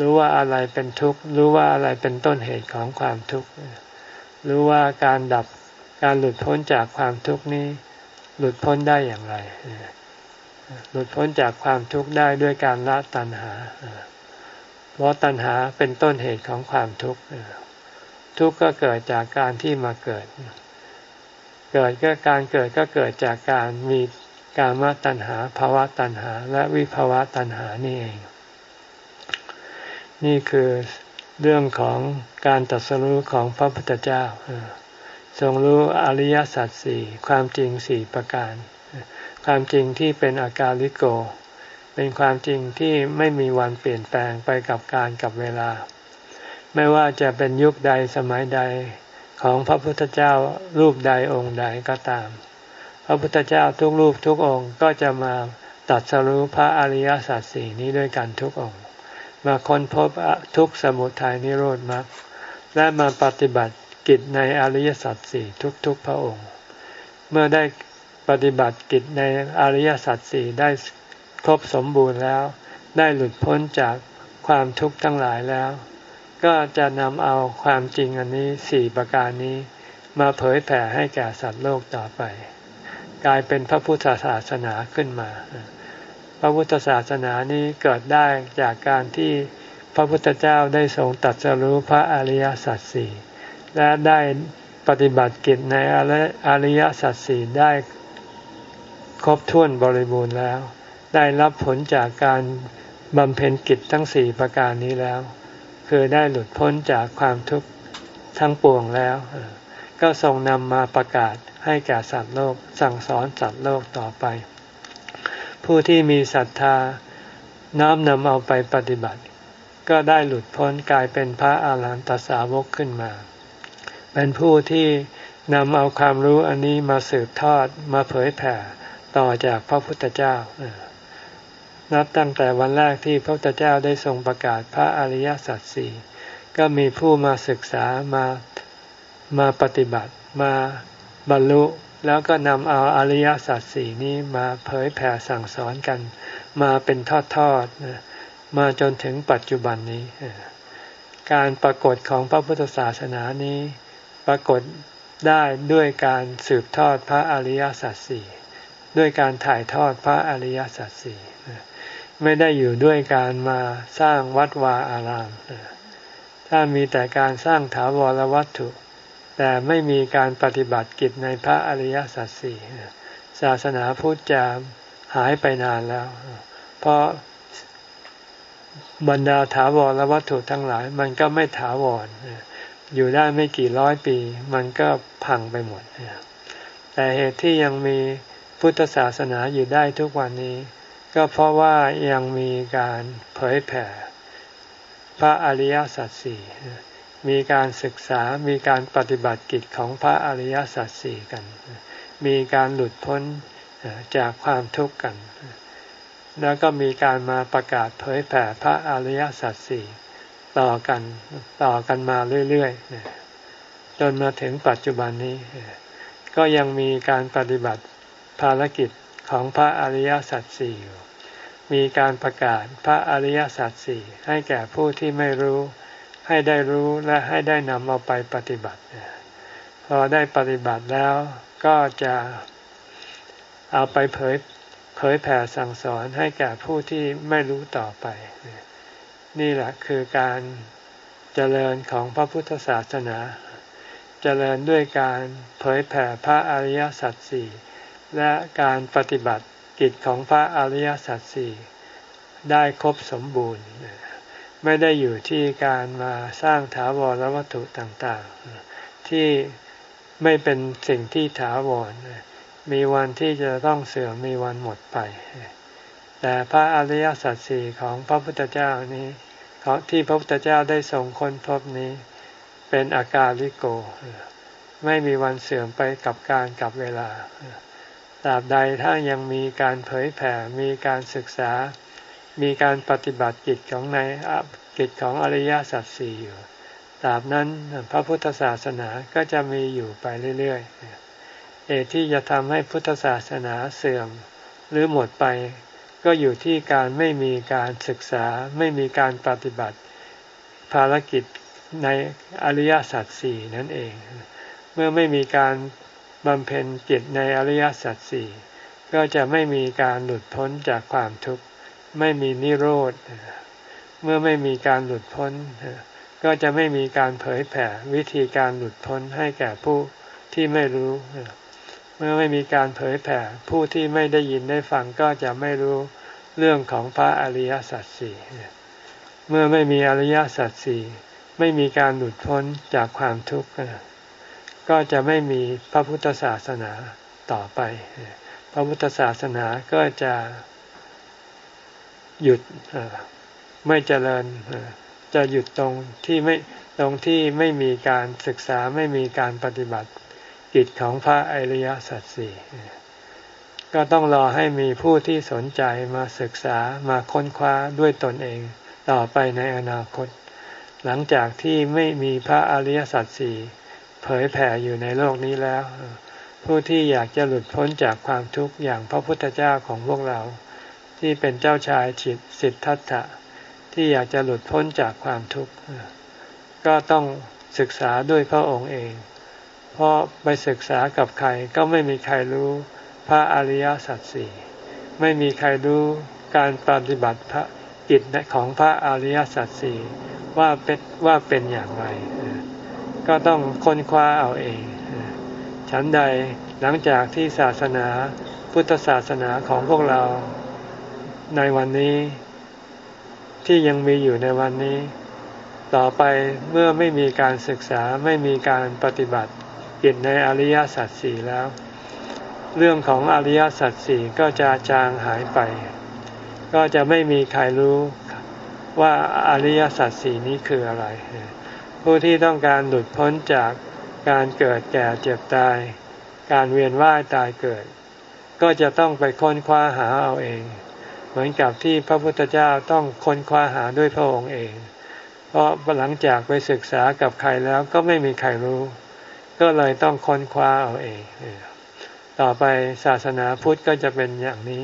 รู้ว่าอะไรเป็นทุกข์รู้ว่าอะไรเป็นต้นเหตุของความทุกข์รู้ว่าการดับการหลุดพ้นจากความทุกข์นี้ หลุดพ้นได้อย่างไร หลุดพ้นจากความทุกข์ได้ด้วยการละตัณหาเพราะตัณหาเป็นต้นเหตุของความทุกข์ทุกข์ก็เกิดจากการที่มาเกิด เกิดก็การเกิดก็เกิดจากการมี การมาตัณหาภาวะตัณหา และวิภาวะตัณหานี่เอง นี่คือเรื่องของการตัดสรู้ของพระพุทธเจ้าทรงรู้อริยสัจสี่ความจริงสี่ประการ ความจริงที่เป็นอาการลิโก เป็นความจริงที่ไม่มีวันเปลี่ยนแปลงไปกับการกับเวลา ไม่ว่าจะเป็นยุคใดสมัยใดของพระพุทธเจ้ารูปใดองค์ใดก็ตาม พระพุทธเจ้าทุกรูปทุกองค์ก็จะมาตัดสรุปพระอริยสัจสี่นี้ด้วยกันทุกองค์ มาค้นพบทุกสมุทัยนิโรธมรรคและมาปฏิบัติกิจในอริยสัจสี่ทุกๆพระองค์ เมื่อได้ปฏิบัติกิจในอริยสัจสี่ได้ครบสมบูรณ์แล้ว ได้หลุดพ้นจากความทุกข์ทั้งหลายแล้ว ก็จะนำเอาความจริงอันนี้สี่ประการนี้ มาเผยแผ่ให้แก่สัตว์โลกต่อไป กลายเป็นพระพุทธศาสนาขึ้นมา พระพุทธศาสนานี้เกิดได้จากการที่พระพุทธเจ้าได้ทรงตัดสรู้พระอริยสัจสี่และได้ปฏิบัติกิจในอริยสัจสี่ได้ครบถ้วนบริบูรณ์แล้ว ได้รับผลจากการบำเพ็ญกิจทั้งสี่ประการนี้แล้ว คือได้หลุดพ้นจากความทุกข์ทั้งปวงแล้ว ก็ทรงนำมาประกาศให้แก่สัตว์โลก สั่งสอนสัตว์โลกต่อไป ผู้ที่มีศรัทธาน้อมนำเอาไปปฏิบัติ ก็ได้หลุดพ้นกลายเป็นพระอาหารหันตสาวกขึ้นมา เป็นผู้ที่นำเอาความรู้อันนี้มาสืบทอดมาเผยแผ่ต่อจากพระพุทธเจ้า นับตั้งแต่วันแรกที่พระพุทธเจ้าได้ทรงประกาศพระอริยสัจสี่ก็มีผู้มาศึกษามา มาปฏิบัติมาบรรลุแล้วก็นำเอาอริยสัจสี่นี้มาเผยแผ่สั่งสอนกัน มาเป็นทอดๆมาจนถึงปัจจุบันนี้ การปรากฏของพระพุทธศาสนานี้ ปรากฏได้ด้วยการสืบทอดพระอริยสัจสี่ด้วยการถ่ายทอดพระอริยสัจสี่ไม่ได้อยู่ด้วยการมาสร้างวัดวาอารามถ้ามีแต่การสร้างถาวรวัตถุ แต่ไม่มีการปฏิบัติกิจในพระอริยสัจสี่ศาสนาพุทธจะหายไปนานแล้ว เพราะบรรดาถาวรและวัตถุทั้งหลาย มันก็ไม่ถาวร อยู่ได้ไม่กี่ร้อยปี มันก็พังไปหมด แต่เหตุที่ยังมีพุทธศาสนาอยู่ได้ทุกวันนี้ ก็เพราะว่ายังมีการเผยแผ่ พระอริยสัจสี่ มีการศึกษามีการปฏิบัติกิจของพระอริยสัจสี่กัน มีการหลุดพ้นจากความทุกข์กัน แล้วก็มีการมาประกาศเผยแผ่พระอริยสัจสี่ต่อกันต่อกันมาเรื่อยๆจนมาถึงปัจจุบันนี้ ก็ยังมีการปฏิบัติภารกิจของพระอริยสัจสี่อยู่มีการประกาศพระอริยสัจสี่ให้แก่ผู้ที่ไม่รู้ ให้ได้รู้และให้ได้นำเอาไปปฏิบัติ พอได้ปฏิบัติแล้วก็จะเอาไปเผยเผยแผ่สั่งสอนให้แก่ผู้ที่ไม่รู้ต่อไป นี่แหละคือการเจริญของพระพุทธศาสนา เจริญด้วยการเผยแผ่พระอริยสัจสี่และการปฏิบัติกิจของพระอริยสัจสี่ได้ครบสมบูรณ์ ไม่ได้อยู่ที่การมาสร้างถาวรวัตถุต่างๆ ที่ไม่เป็นสิ่งที่ถาวร มีวันที่จะต้องเสื่อมมีวันหมดไป แต่พระอริยสัจสี่ของพระพุทธเจ้านี้ที่พระพุทธเจ้าได้ทรงค้นพบนี้ เป็นอาการลิโก ไม่มีวันเสื่อมไปกับการกับเวลาตราบใดถ้ายังมีการเผยแผ่ มีการศึกษา มีการปฏิบัติกิจของในกิจของอริยสัจสี่อยู่ตราบนั้นพระพุทธศาสนาก็จะมีอยู่ไปเรื่อยๆเอที่จะทำให้พุทธศาสนาเสื่อมหรือหมดไปก็อยู่ที่การไม่มีการศึกษาไม่มีการปฏิบัติภารกิจในอริยสัจสี่นั่นเอง เมื่อไม่มีการบำเพ็ญกิจในอริยสัจสี่ก็จะไม่มีการหลุดพ้นจากความทุกข์ ไม่มีนิโรธ เมื่อไม่มีการหลุดพ้น ก็จะไม่มีการเผยแผ่วิธีการหลุดพ้นให้แก่ผู้ที่ไม่รู้ เมื่อไม่มีการเผยแผ่ผู้ที่ไม่ได้ยินได้ฟังก็จะไม่รู้เรื่องของพระอริยสัจสี่เมื่อไม่มีอริยสัจสี่ไม่มีการหลุดพ้นจากความทุกข์ก็จะไม่มีพระพุทธศาสนาต่อไป พระพุทธศาสนาก็จะ หยุดไม่เจริญจะหยุดตรงที่ไม่ตรงที่ไม่มีการศึกษาไม่มีการปฏิบัติกิจของพระอริยสัจสี่ก็ต้องรอให้มีผู้ที่สนใจมาศึกษามาค้นคว้าด้วยตนเองต่อไปในอนาคต หลังจากที่ไม่มีพระอริยสัจสี่เผยแผ่อยู่ในโลกนี้แล้ว ผู้ที่อยากจะหลุดพ้นจากความทุกข์อย่างพระพุทธเจ้าของพวกเรา ที่เป็นเจ้าชายฉิดสิทธัตถะที่อยากจะหลุดพ้นจากความทุกข์ ก็ต้องศึกษาด้วยพระองค์เอง เพราะไปศึกษากับใครก็ไม่มีใครรู้พระอริยสัจสี่ไม่มีใครรู้การปฏิบัติพระกิจของพระอริยสัจสี่ว่าเป็นว่าเป็นอย่างไร ก็ต้องค้นคว้าเอาเอง ฉันใดหลังจากที่ศาสนาพุทธศาสนาของพวกเรา ในวันนี้ ที่ยังมีอยู่ในวันนี้ ต่อไปเมื่อไม่มีการศึกษาไม่มีการปฏิบัติกิจในอริยสัจสี่แล้ว เรื่องของอริยสัจสี่ก็จะจางหายไป ก็จะไม่มีใครรู้ว่าอริยสัจสี่นี้คืออะไร ผู้ที่ต้องการหลุดพ้นจากการเกิดแก่เจ็บตาย การเวียนว่ายตายเกิด ก็จะต้องไปค้นคว้าหาเอาเอง เหมือนกับที่พระพุทธเจ้าต้องค้นคว้าหาด้วยพระองค์เอง เพราะหลังจากไปศึกษากับใครแล้วก็ไม่มีใครรู้ ก็เลยต้องค้นคว้าเอาเอง ต่อไปศาสนาพุทธก็จะเป็นอย่างนี้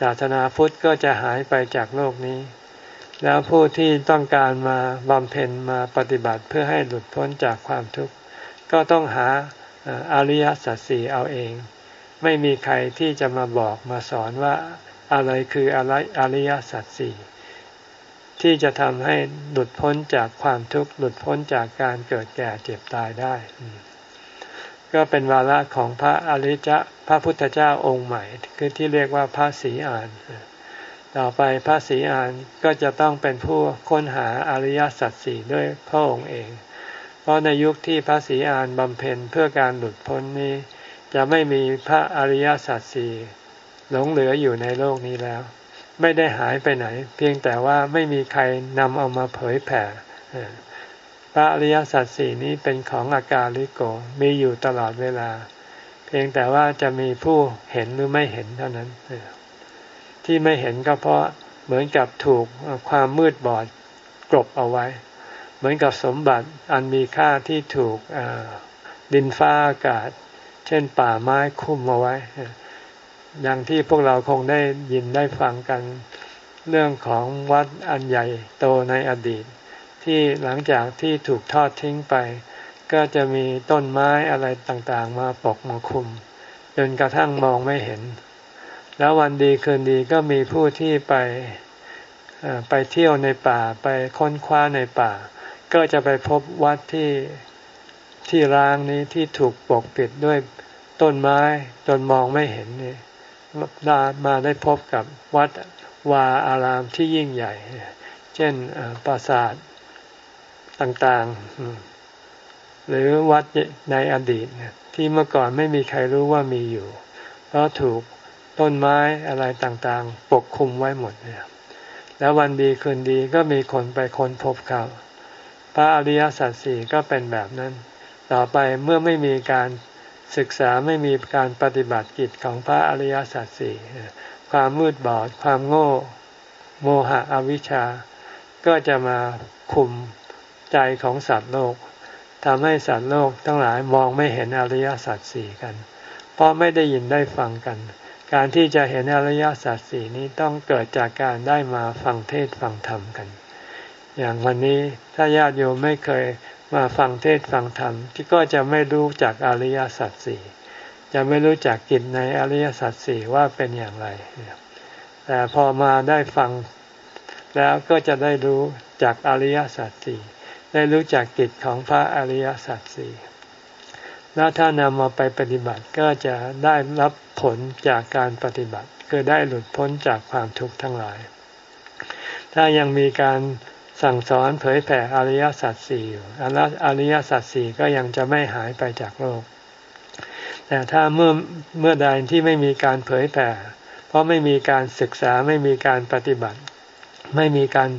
ศาสนาพุทธก็จะหายไปจากโลกนี้ แล้วผู้ที่ต้องการมาบำเพ็ญมาปฏิบัติเพื่อให้หลุดพ้นจากความทุกข์ก็ต้องหาอริยสัจสี่เอาเอง ไม่มีใครที่จะมาบอกมาสอนว่า อะไรคืออะไรอริยสัจสี่ที่จะทำให้หลุดพ้นจากความทุกข์หลุดพ้นจากการเกิดแก่เจ็บตายได้ ก็เป็นวาระของพระอริยะพระพุทธเจ้าองค์ใหม่คือที่เรียกว่าพระศรีอาน ต่อไปพระศรีอานก็จะต้องเป็นผู้ค้นหาอริยสัจสี่ด้วยพระองค์เอง เพราะในยุคที่พระศรีอานบำเพ็ญเพื่อการหลุดพ้นนี้ จะไม่มีพระอริยสัจสี่ หลงเหลืออยู่ในโลกนี้แล้ว ไม่ได้หายไปไหน เพียงแต่ว่าไม่มีใครนำเอามาเผยแผ่พระอริยสัจสี่นี้เป็นของอาการลิโกมีอยู่ตลอดเวลา เพียงแต่ว่าจะมีผู้เห็นหรือไม่เห็นเท่านั้นที่ไม่เห็นก็เพราะเหมือนกับถูกความมืดบอดกลบเอาไว้ เหมือนกับสมบัติอันมีค่าที่ถูกดินฟ้าอากาศ เช่นป่าไม้คุ้มเอาไว้ อย่างที่พวกเราคงได้ยินได้ฟังกันเรื่องของวัดอันใหญ่โตในอดีต ที่หลังจากที่ถูกทอดทิ้งไป ก็จะมีต้นไม้อะไรต่างๆ มาปกมาคุม จนกระทั่งมองไม่เห็น แล้ววันดีคืนดีก็มีผู้ที่ไปไปเที่ยวในป่าไปค้นคว้าในป่า ก็จะไปพบวัดที่ที่ร้างนี้ที่ถูกปกปิดด้วยต้นไม้จนมองไม่เห็นนี่ามาได้พบกับวัดวาอารามที่ยิ่งใหญ่ เช่นปราสาทต่างๆ หรือวัดในอดีตที่เมื่อก่อนไม่มีใครรู้ว่ามีอยู่ เพราะถูกต้นไม้อะไรต่างๆ ปกคลุมไว้หมดเนี่ยแล้ววันดีคืนดีก็มีคนไปค้นพบเขาพระอริยสัจสี่ก็เป็นแบบนั้น ต่อไปเมื่อไม่มีการ ศึกษาไม่มีการปฏิบัติกิจของพระอริยสัจสี่ความมืดบอด ความโง่ โมหะอวิชชา ก็จะมาคุมใจของสัตว์โลกทำให้สัตว์โลกทั้งหลายมองไม่เห็นอริยสัจสี่กัน เพราะไม่ได้ยินได้ฟังกัน การที่จะเห็นอริยสัจสี่นี้ต้องเกิดจากการได้มาฟังเทศฟังธรรมกัน อย่างวันนี้ถ้าญาติโยมไม่เคย มาฟังเทศฟังธรรมที่ก็จะไม่รู้จักอริยสัจสี่จะไม่รู้จักกิจในอริยสัจสี่ว่าเป็นอย่างไร แต่พอมาได้ฟังแล้วก็จะได้รู้จากอริยสัจสี่ได้รู้จักกิจของพระอริยสัจสี่แล้วถ้านำมาไปปฏิบัติก็จะได้รับผลจากการปฏิบัติ คือได้หลุดพ้นจากความทุกข์ทั้งหลาย ถ้ายังมีการ สั่งสอนเผยแผ่อริยสัจสี่อยู่อริยสัจสี่ก็ยังจะไม่หายไปจากโลก แต่ถ้าเมื่อเมื่อใดที่ไม่มีการเผยแผ่ เพราะไม่มีการศึกษาไม่มีการปฏิบัติ ไม่มีการ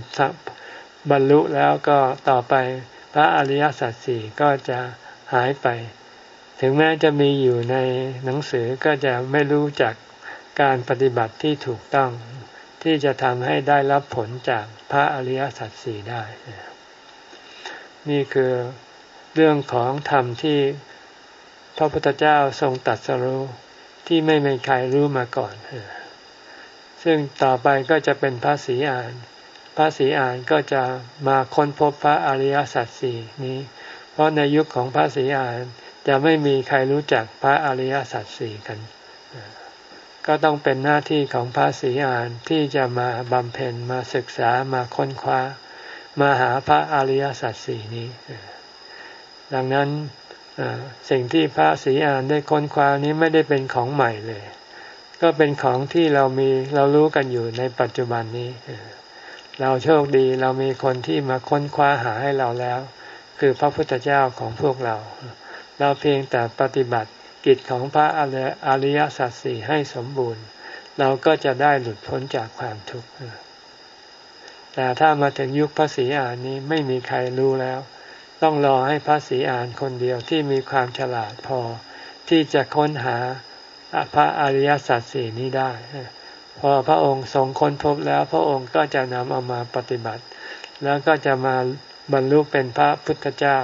บรรลุแล้วก็ต่อไปพระอริยสัจสี่ก็จะหายไป ถึงแม้จะมีอยู่ในหนังสือก็จะไม่รู้จักการปฏิบัติที่ถูกต้อง ที่จะทำให้ได้รับผลจากพระอริยสัจสี่ได้ นี่คือเรื่องของธรรมที่พระพุทธเจ้าทรงตัดสรู้ที่ไม่มีใครรู้มาก่อน ซึ่งต่อไปก็จะเป็นพระศรีอาน พระศรีอานก็จะมาค้นพบพระอริยสัจสี่นี้ เพราะในยุคของพระศรีอานจะไม่มีใครรู้จักพระอริยสัจสี่กัน ก็ต้องเป็นหน้าที่ของพระศรีอานที่จะมาบำเพ็ญมาศึกษามาค้นคว้า มาหาพระอริยสัจสี่นี้ ดังนั้นสิ่งที่พระศรีอานได้ค้นคว้านี้ไม่ได้เป็นของใหม่เลย ก็เป็นของที่เรามีเรารู้กันอยู่ในปัจจุบันนี้ เราโชคดีเรามีคนที่มาค้นคว้าหาให้เราแล้ว คือพระพุทธเจ้าของพวกเรา เราเพียงแต่ปฏิบัติ กิจของพระอริยสัจสี่ให้สมบูรณ์ เราก็จะได้หลุดพ้นจากความทุกข์แต่ถ้ามาถึงยุคพระศรีอานนี้ไม่มีใครรู้แล้ว ต้องรอให้พระศรีอานคนเดียวที่มีความฉลาดพอ ที่จะค้นหาพระอริยสัจสี่นี้ได้ พอพระองค์ทรงค้นพบแล้วพระองค์ก็จะนำเอามาปฏิบัติ แล้วก็จะมาบรรลุเป็นพระพุทธเจ้า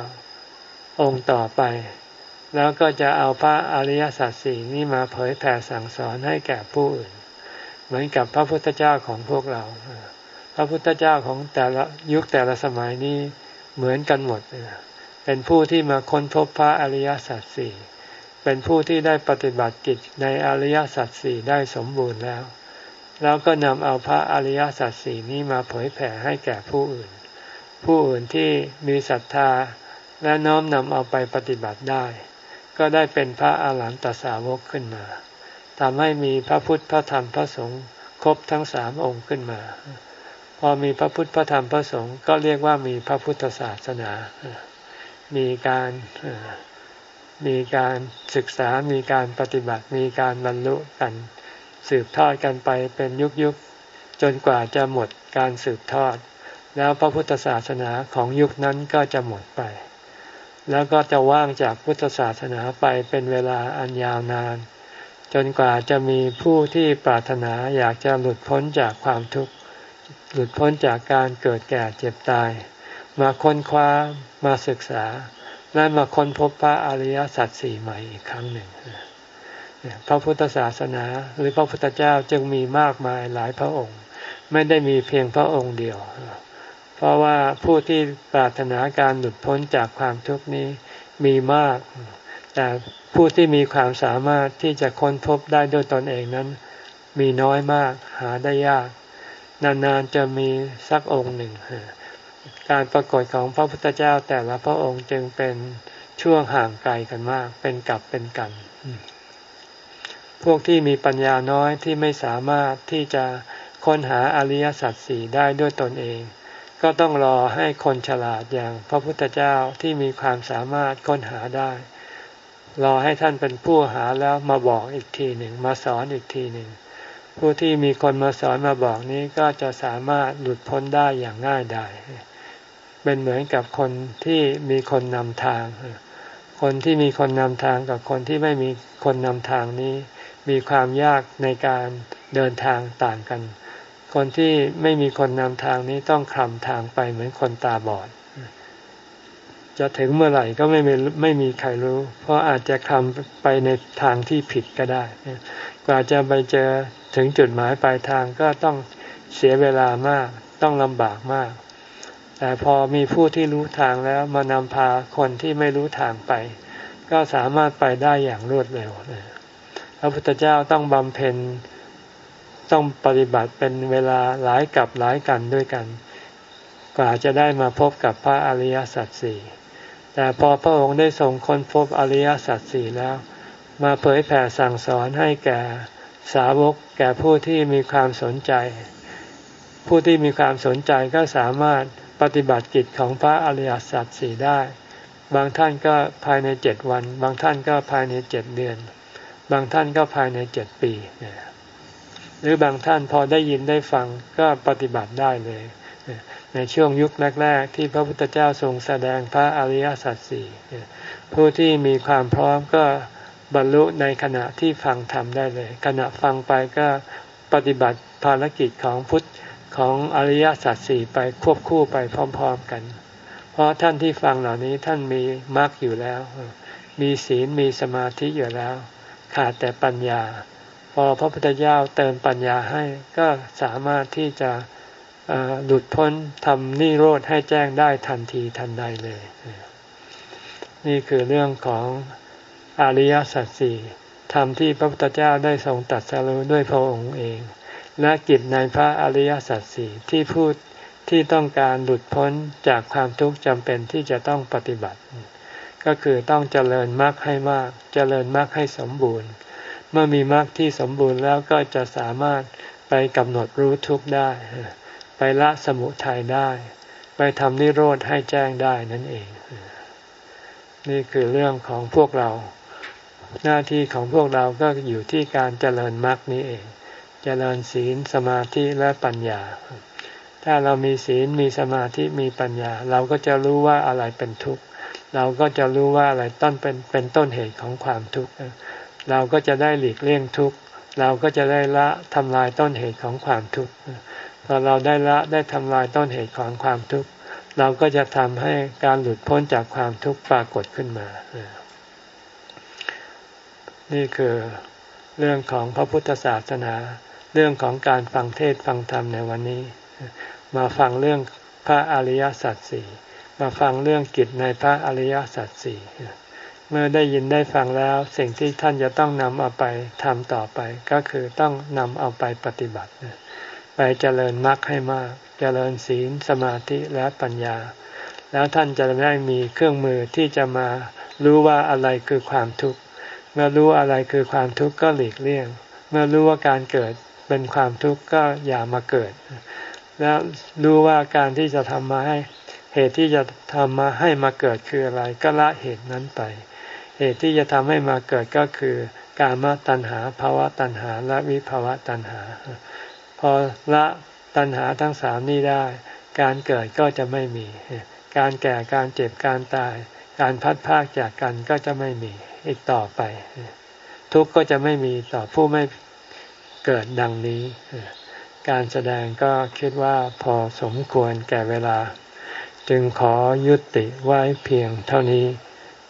องค์ต่อไป แล้วก็จะเอาพระอริยสัจสี่นี้มาเผยแผ่สั่งสอนให้แก่ผู้อื่น เหมือนกับพระพุทธเจ้าของพวกเรา พระพุทธเจ้าของแต่ละยุคแต่ละสมัยนี้เหมือนกันหมด เป็นผู้ที่มาค้นพบพระอริยสัจสี่เป็นผู้ที่ได้ปฏิบัติกิจในอริยสัจสี่ได้สมบูรณ์แล้ว แล้วก็นำเอาพระอริยสัจสี่นี้มาเผยแผ่ให้แก่ผู้อื่น ผู้อื่นที่มีศรัทธาและน้อมนำเอาไปปฏิบัติได้ ก็ได้เป็นพระอาหารหันตสาวกขึ้นมาทำให้มีพระพุทธพระธรรมพระสงฆ์ครบทั้งสามองค์ขึ้นมา พอมีพระพุทธพระธรรมพระสงฆ์ก็เรียกว่ามีพระพุทธศาสนา มีการมีการศึกษา มีการปฏิบัติ มีการบรรลุกัน สืบทอดกันไปเป็นยุคยุคจนกว่าจะหมดการสืบทอด แล้วพระพุทธศาสนาของยุคนั้นก็จะหมดไป แล้วก็จะว่างจากพุทธศาสนาไปเป็นเวลาอันยาวนาน จนกว่าจะมีผู้ที่ปรารถนาอยากจะหลุดพ้นจากความทุกข์ หลุดพ้นจากการเกิดแก่เจ็บตาย มาค้นคว้ามาศึกษา และมาค้นพบพระอริยสัจสี่ใหม่อีกครั้งหนึ่งพระพุทธศาสนาหรือพระพุทธเจ้าจึงมีมากมายหลายพระองค์ ไม่ได้มีเพียงพระองค์เดียว เพราะว่าผู้ที่ปรารถนาการหลุดพ้นจากความทุกข์นี้มีมาก แต่ผู้ที่มีความสามารถที่จะค้นพบได้ด้วยตนเองนั้น มีน้อยมากหาได้ยาก นานๆจะมีสักองค์หนึ่ง การปรากฏของพระพุทธเจ้าแต่ละพระองค์จึงเป็นช่วงห่างไกลกันมาก เป็นกับเป็นกัน พวกที่มีปัญญาน้อยที่ไม่สามารถที่จะค้นหาอริยสัจสี่ได้ด้วยตนเอง ก็ต้องรอให้คนฉลาดอย่างพระพุทธเจ้าที่มีความสามารถค้นหาได้ รอให้ท่านเป็นผู้หาแล้วมาบอกอีกทีหนึ่งมาสอนอีกทีหนึ่งผู้ที่มีคนมาสอนมาบอกนี้ก็จะสามารถหลุดพ้นได้อย่างง่ายดายเป็นเหมือนกับคนที่มีคนนำทาง คนที่มีคนนำทางกับคนที่ไม่มีคนนำทางนี้ มีความยากในการเดินทางต่างกัน คนที่ไม่มีคนนำทางนี้ต้องคลำทางไปเหมือนคนตาบอด จะถึงเมื่อไหร่ก็ไม่มีไม่มีใครรู้ เพราะอาจจะคลำไปในทางที่ผิดก็ได้ กว่าจะไปเจอถึงจุดหมายปลายทางก็ต้องเสียเวลามาก ต้องลำบากมาก แต่พอมีผู้ที่รู้ทางแล้วมานำพาคนที่ไม่รู้ทางไป ก็สามารถไปได้อย่างรวดเร็ว พระพุทธเจ้าต้องบำเพ็ญ ต้องปฏิบัติเป็นเวลาหลายกับหลายกันด้วยกัน กว่าจะได้มาพบกับพระอริยสัจสี่แต่พอพระองค์ได้ทรงค้นพบอริยสัจสี่แล้ว มาเผยแผ่สั่งสอนให้แก่สาวกแก่ผู้ที่มีความสนใจ ผู้ที่มีความสนใจก็สามารถปฏิบัติกิจของพระอริยสัจสี่ได้ บางท่านก็ภายในเจ็ดวัน บางท่านก็ภายในเจ็ดเดือน บางท่านก็ภายในเจ็ดปี หรือบางท่านพอได้ยินได้ฟังก็ปฏิบัติได้เลย ในช่วงยุคแรกๆที่พระพุทธเจ้าทรงแสดงพระอริยสัจสี่ผู้ที่มีความพร้อมก็บรรลุในขณะที่ฟังธรรมได้เลย ขณะฟังไปก็ปฏิบัติภารกิจของพุทธของอริยสัจสี่ไปควบคู่ไปพร้อม ๆกัน เพราะท่านที่ฟังเหล่านี้ท่านมีมรรคอยู่แล้ว มีศีลมีสมาธิอยู่แล้ว ขาดแต่ปัญญา พอพระพุทธเจ้าเติมปัญญาให้ก็สามารถที่จะหลุดพ้นทำนิโรธให้แจ้งได้ทันทีทันใดเลย นี่คือเรื่องของอริยสัจสี่ธรรมที่พระพุทธเจ้าได้ทรงตัดสรุด้วยพระองค์เอง และกิจในพระอริยสัจสี่ที่พูดที่ต้องการหลุดพ้นจากความทุกข์จำเป็นที่จะต้องปฏิบัติ ก็คือต้องเจริญมรรคให้มาก เจริญมรรคให้สมบูรณ์ เมื่อมีมรรคที่สมบูรณ์แล้วก็จะสามารถไปกำหนดรู้ทุกข์ได้ ไปละสมุทัยได้ ไปทำนิโรธให้แจ้งได้นั่นเอง นี่คือเรื่องของพวกเรา หน้าที่ของพวกเราก็อยู่ที่การเจริญมรรคนี้เอง เจริญศีลสมาธิและปัญญา ถ้าเรามีศีลมีสมาธิมีปัญญา เราก็จะรู้ว่าอะไรเป็นทุกข์ เราก็จะรู้ว่าอะไรต้นเป็นเป็นต้นเหตุของความทุกข์ เราก็จะได้หลีกเลี่ยงทุกข์ เราก็จะได้ละทำลายต้นเหตุของความทุกข์พอเราได้ละได้ทำลายต้นเหตุของความทุกข์ เราก็จะทำให้การหลุดพ้นจากความทุกข์ปรากฏขึ้นมา นี่คือเรื่องของพระพุทธศาสนา เรื่องของการฟังเทศฟังธรรมในวันนี้ มาฟังเรื่องพระอริยสัจสี่มาฟังเรื่องกิจในพระอริยสัจสี่ เมื่อได้ยินได้ฟังแล้ว สิ่งที่ท่านจะต้องนำเอาไปทำต่อไป ก็คือต้องนำเอาไปปฏิบัติ ไปเจริญมรรคให้มาก เจริญศีลสมาธิและปัญญา แล้วท่านจะได้มีเครื่องมือที่จะมารู้ว่าอะไรคือความทุกข์เมื่อรู้อะไรคือความทุกข์ก็หลีกเลี่ยง เมื่อรู้ว่าการเกิดเป็นความทุกข์ก็อย่ามาเกิด แล้วรู้ว่าการที่จะทำมาให้เหตุที่จะทำมาให้มาเกิดคืออะไรก็ละเหตุนั้นไป เหตุที่จะทำให้มาเกิดก็คือการมาตัณหาภาวะตัณหาและวิภาวะตัณหา พอละตัณหาทั้งสามนี้ได้ การเกิดก็จะไม่มี การแก่การเจ็บการตาย การพัดพากจากกันก็จะไม่มีอีกต่อไป ทุกข์ก็จะไม่มีต่อผู้ไม่เกิดดังนี้ การแสดงก็คิดว่าพอสมควรแก่เวลา จึงขอยุติไว้เพียงเท่านี้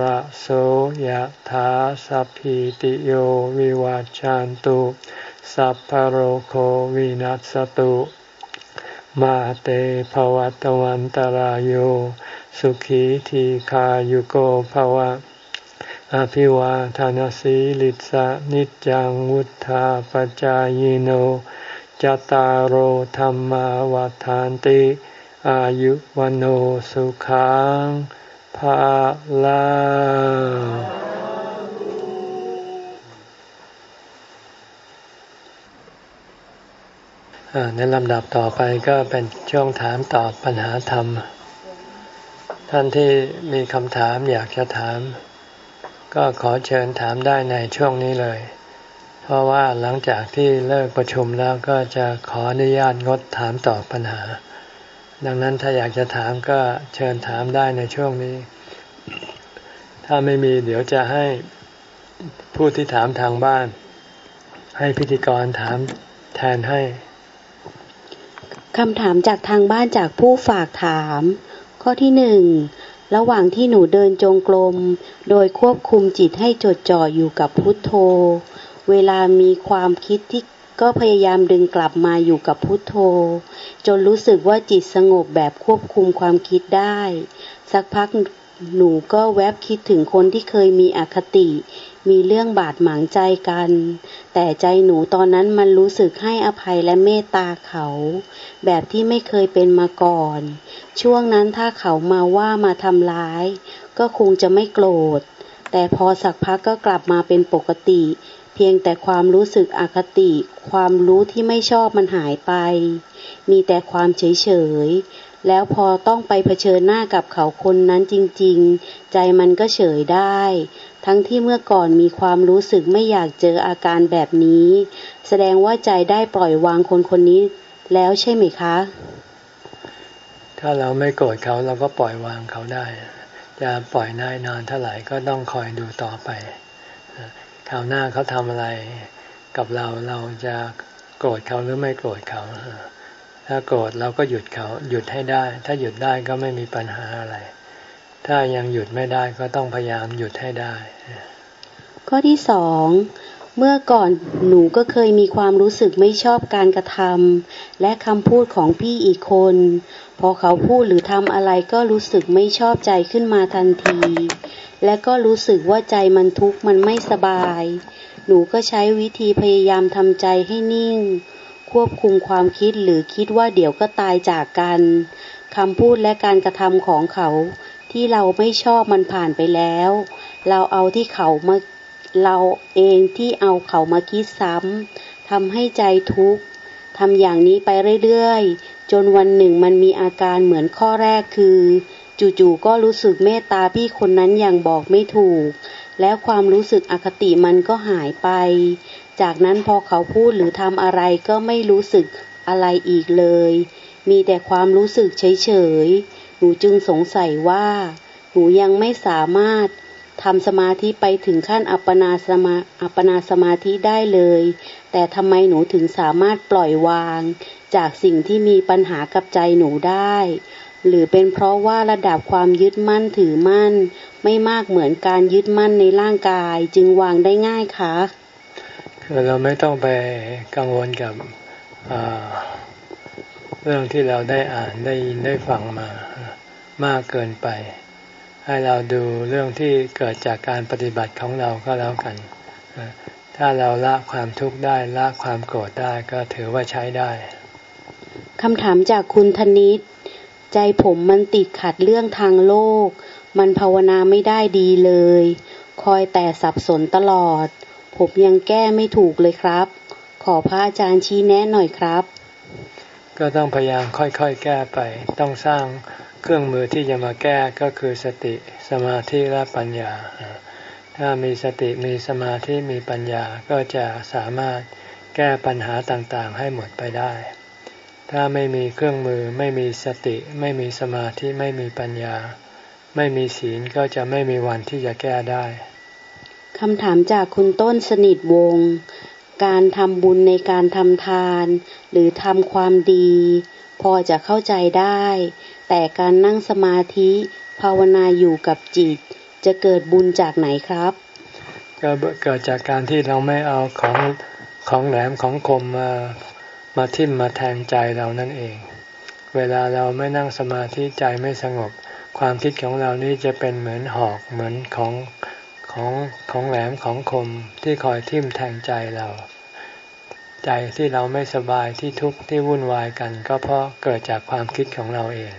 ระโสยถาสัพพิติโยวิวาจันตุสัพพโรโควินัสตุมาเตภวัตวันตารโยสุขีทีขายุโกภวะ อภิวาทานสีลิสะนิจังวุธาปจายโนจตารโหธรรมวาทานติ อายุวันโอสุขัง ภาลาในลำดับต่อไปก็เป็นช่วงถามตอบปัญหาธรรม ท่านที่มีคำถามอยากจะถาม ก็ขอเชิญถามได้ในช่วงนี้เลย เพราะว่าหลังจากที่เลิกประชุมแล้วก็จะขออนุญาตงดถามตอบปัญหา ดังนั้นถ้าอยากจะถามก็เชิญถามได้ในช่วงนี้ ถ้าไม่มีเดี๋ยวจะให้ผู้ที่ถามทางบ้าน ให้พิธีกรถามแทนให้คำถามจากทางบ้านจากผู้ฝากถาม ข้อที่หนึ่งระหว่างที่หนูเดินจงกรมโดยควบคุมจิตให้จดจ่ออยู่กับพุทโธ เวลามีความคิดที่ก็พยายามดึงกลับมาอยู่กับพุทโธ จนรู้สึกว่าจิตสงบแบบควบคุมความคิดได้ สักพักหนูก็แวบคิดถึงคนที่เคยมีอคติ มีเรื่องบาดหมางใจกัน แต่ใจหนูตอนนั้นมันรู้สึกให้อภัยและเมตตาเขา แบบที่ไม่เคยเป็นมาก่อน ช่วงนั้นถ้าเขามาว่ามาทำร้าย ก็คงจะไม่โกรธ แต่พอสักพักก็กลับมาเป็นปกติ เพียงแต่ความรู้สึกอคติ ความรู้ที่ไม่ชอบมันหายไป มีแต่ความเฉยเฉยแล้วพอต้องไปเผชิญหน้ากับเขาคนนั้นจริงๆ ใจมันก็เฉยได้ ทั้งที่เมื่อก่อนมีความรู้สึกไม่อยากเจออาการแบบนี้ แสดงว่าใจได้ปล่อยวางคนคนนี้แล้วใช่ไหมคะ ถ้าเราไม่โกรธเขาเราก็ปล่อยวางเขาได้ จะปล่อยนายนานเท่าไหร่ก็ต้องคอยดูต่อไป คราวหน้าเขาทำอะไรกับเราเราจะโกรธเขาหรือไม่โกรธเขา ถ้าโกรธเราก็หยุดเขาหยุดให้ได้ ถ้าหยุดได้ก็ไม่มีปัญหาอะไร ถ้ายังหยุดไม่ได้ก็ต้องพยายามหยุดให้ได้ ข้อที่สองเมื่อก่อนหนูก็เคยมีความรู้สึกไม่ชอบการกระทำและคำพูดของพี่อีกคน พอเขาพูดหรือทำอะไรก็รู้สึกไม่ชอบใจขึ้นมาทันที และก็รู้สึกว่าใจมันทุกข์มันไม่สบาย หนูก็ใช้วิธีพยายามทำใจให้นิ่ง ควบคุมความคิดหรือคิดว่าเดี๋ยวก็ตายจากกันคำพูดและการกระทำของเขา ที่เราไม่ชอบมันผ่านไปแล้ว เราเอาที่เขามาเราเองที่เอาเขามาคิดซ้ำทำให้ใจทุกข์ทำอย่างนี้ไปเรื่อยๆ จนวันหนึ่งมันมีอาการเหมือนข้อแรกคือ จู่ๆก็รู้สึกเมตตาพี่คนนั้นอย่างบอกไม่ถูก แล้วความรู้สึกอคติมันก็หายไป จากนั้นพอเขาพูดหรือทำอะไรก็ไม่รู้สึกอะไรอีกเลย มีแต่ความรู้สึกเฉยๆ หนูจึงสงสัยว่า หนูยังไม่สามารถทำสมาธิไปถึงขั้นอัปปนาสมาอัปปนาสมาธิได้เลย แต่ทำไมหนูถึงสามารถปล่อยวาง จากสิ่งที่มีปัญหากับใจหนูได้ หรือเป็นเพราะว่าระดับความยึดมั่นถือมั่น ไม่มากเหมือนการยึดมั่นในร่างกายจึงวางได้ง่ายคะคือเราไม่ต้องไปกังวลกับเรื่องที่เราได้อ่านได้ยินได้ฟังมามากเกินไป ให้เราดูเรื่องที่เกิดจากการปฏิบัติของเราก็แล้วกัน ถ้าเราละความทุกข์ได้ละความโกรธได้ก็ถือว่าใช้ได้คำถามจากคุณธนิต ใจผมมันติดขัดเรื่องทางโลก มันภาวนาไม่ได้ดีเลย คอยแต่สับสนตลอด ผมยังแก้ไม่ถูกเลยครับ ขอพระอาจารย์ชี้แนะหน่อยครับ ก็ต้องพยายามค่อยๆแก้ไป ต้องสร้างเครื่องมือที่จะมาแก้ก็คือสติสมาธิและปัญญา ถ้ามีสติมีสมาธิมีปัญญาก็จะสามารถแก้ปัญหาต่างๆ ให้หมดไปได้ ถ้าไม่มีเครื่องมือ ไม่มีสติ ไม่มีสมาธิไม่มีปัญญา ไม่มีศีลก็จะไม่มีวันที่จะแก้ได้คำถามจากคุณต้นสนิทวง การทำบุญในการทำทาน หรือทำความดี พอจะเข้าใจได้ แต่การนั่งสมาธิภาวนาอยู่กับจิต จะเกิดบุญจากไหนครับ ก็เกิดจากการที่เราไม่เอาของของแหลมของคมมา มาทิ่มมาแทงใจเรานั่นเอง เวลาเราไม่นั่งสมาธิใจไม่สงบ ความคิดของเรานี่จะเป็นเหมือนหอกเหมือนของของของแหลมของคมที่คอยทิ่มแทงใจเรา ใจที่เราไม่สบายที่ทุกข์ที่วุ่นวายกัน ก็เพราะเกิดจากความคิดของเราเอง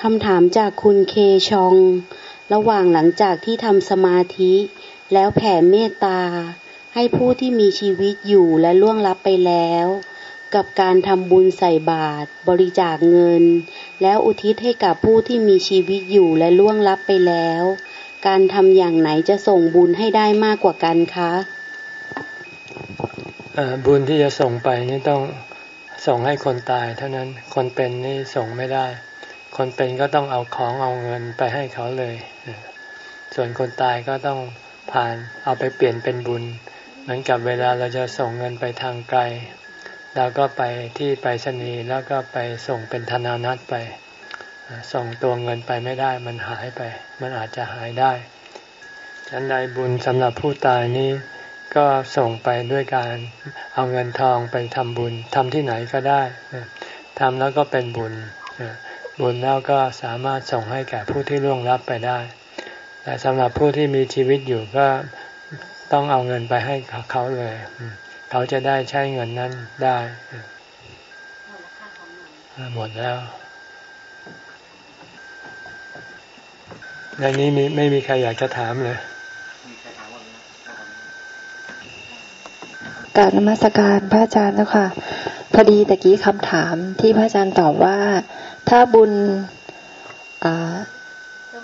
คำถามจากคุณเคชอง ระหว่างหลังจากที่ทำสมาธิ แล้วแผ่เมตตา ให้ผู้ที่มีชีวิตอยู่และล่วงลับไปแล้ว กับการทำบุญใส่บาตรบริจาคเงิน แล้วอุทิศให้กับผู้ที่มีชีวิตอยู่และล่วงลับไปแล้ว การทำอย่างไหนจะส่งบุญให้ได้มากกว่ากันคะบุญที่จะส่งไปนี่ต้องส่งให้คนตาย เท่านั้นคนเป็นนี่ส่งไม่ได้ คนเป็นก็ต้องเอาของเอาเงินไปให้เขาเลย ส่วนคนตายก็ต้องผ่านเอาไปเปลี่ยนเป็นบุญ เหมือนกับเวลาเราจะส่งเงินไปทางไกล เราก็ไปที่ไปรษณีย์แล้วก็ไปส่งเป็นธนานัตไป ส่งตัวเงินไปไม่ได้มันหายไป มันอาจจะหายได้ฉันใดบุญสำหรับผู้ตายนี้ก็ส่งไปด้วยการเอาเงินทองไปทำบุญทำที่ไหนก็ได้ทำแล้วก็เป็นบุญบุญแล้วก็สามารถส่งให้แก่ผู้ที่ล่วงลับไปได้ แต่สำหรับผู้ที่มีชีวิตอยู่ก็ต้องเอาเงินไปให้เขาเลย เขาจะได้ใช้เงินนั้นได้ หมดแล้ว ในนี้มีไม่มีใครอยากจะถามเลยการนมัสการพระอาจารย์แล้วค่ะ พอดีตะกี้คำถามที่พระอาจารย์ตอบว่า ถ้าบุญ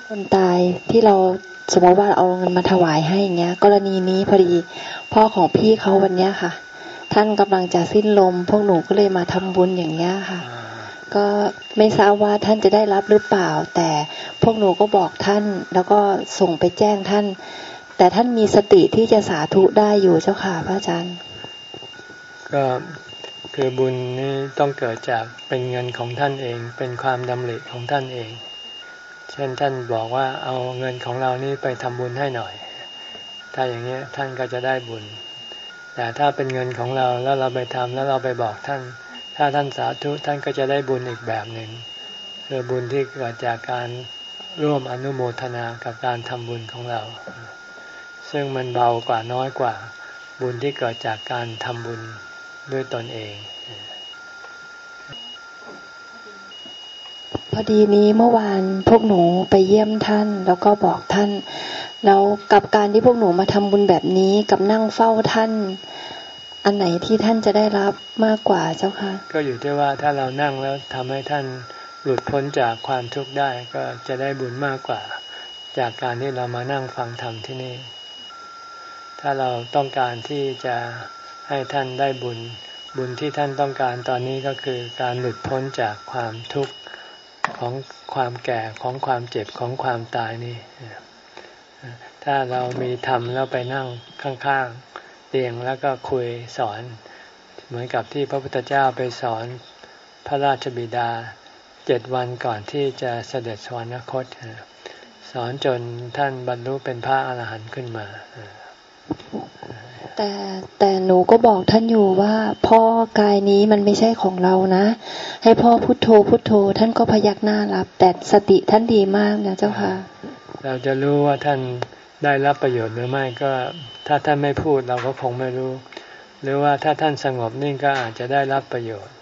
คนตายที่เรา สมมติว่าเอาเงินมาถวายให้อย่างเงี้ย กรณีนี้พอดีพ่อของพี่เขาวันเนี้ยค่ะ ท่านกำลังจะสิ้นลม พวกหนูก็เลยมาทำบุญอย่างเงี้ยค่ะ ก็ไม่ทราบว่าท่านจะได้รับหรือเปล่า แต่พวกหนูก็บอกท่าน แล้วก็ส่งไปแจ้งท่าน แต่ท่านมีสติที่จะสาธุได้อยู่เจ้าค่ะพระอาจารย์ ก็คือบุญนี้ต้องเกิดจากเป็นเงินของท่านเอง เป็นความดำริของท่านเอง เช่นท่านบอกว่าเอาเงินของเรานี่ไปทำบุญให้หน่อย ถ้าอย่างนี้ท่านก็จะได้บุญ แต่ถ้าเป็นเงินของเราแล้วเราไปทำแล้วเราไปบอกท่าน ถ้าท่านสาธุท่านก็จะได้บุญอีกแบบหนึ่งคือบุญที่เกิดจากการร่วมอนุโมทนากับการทำบุญของเรา ซึ่งมันเบากว่าน้อยกว่าบุญที่เกิดจากการทำบุญด้วยตนเอง พอดีนี้เมื่อวานพวกหนูไปเยี่ยมท่าน แล้วก็บอกท่าน แล้วกับการที่พวกหนูมาทำบุญแบบนี้กับนั่งเฝ้าท่าน อันไหนที่ท่านจะได้รับมากกว่าเจ้าคะก็อยู่ที่ว่าถ้าเรานั่งแล้วทำให้ท่านหลุดพ้นจากความทุกข์ได้ก็จะได้บุญมากกว่า จากการที่เรามานั่งฟังธรรมที่นี่ ถ้าเราต้องการที่จะให้ท่านได้บุญ บุญที่ท่านต้องการตอนนี้ก็คือการหลุดพ้นจากความทุกข์ ของความแก่ของความเจ็บของความตายนี่ ถ้าเรามีธรรมแล้วไปนั่งข้างๆเตียงแล้วก็คุยสอน เหมือนกับที่พระพุทธเจ้าไปสอนพระราชบิดาเจ็ดวันก่อนที่จะเสด็จสวรรคต สอนจนท่านบรรลุเป็นพระอาหารหันต์ขึ้นมา แต่แต่หนูก็บอกท่านอยู่ว่า พ่อกายนี้มันไม่ใช่ของเรานะ ให้พ่อพุทโธพุทโธ ท่านก็พยักหน้ารับ แต่สติท่านดีมากนะเจ้าค่ะ เราจะรู้ว่าท่านได้รับประโยชน์หรือไม่ก็ถ้าท่านไม่พูดเราก็คงไม่รู้ หรือว่าถ้าท่านสงบนิ่งก็อาจจะได้รับประโยชน์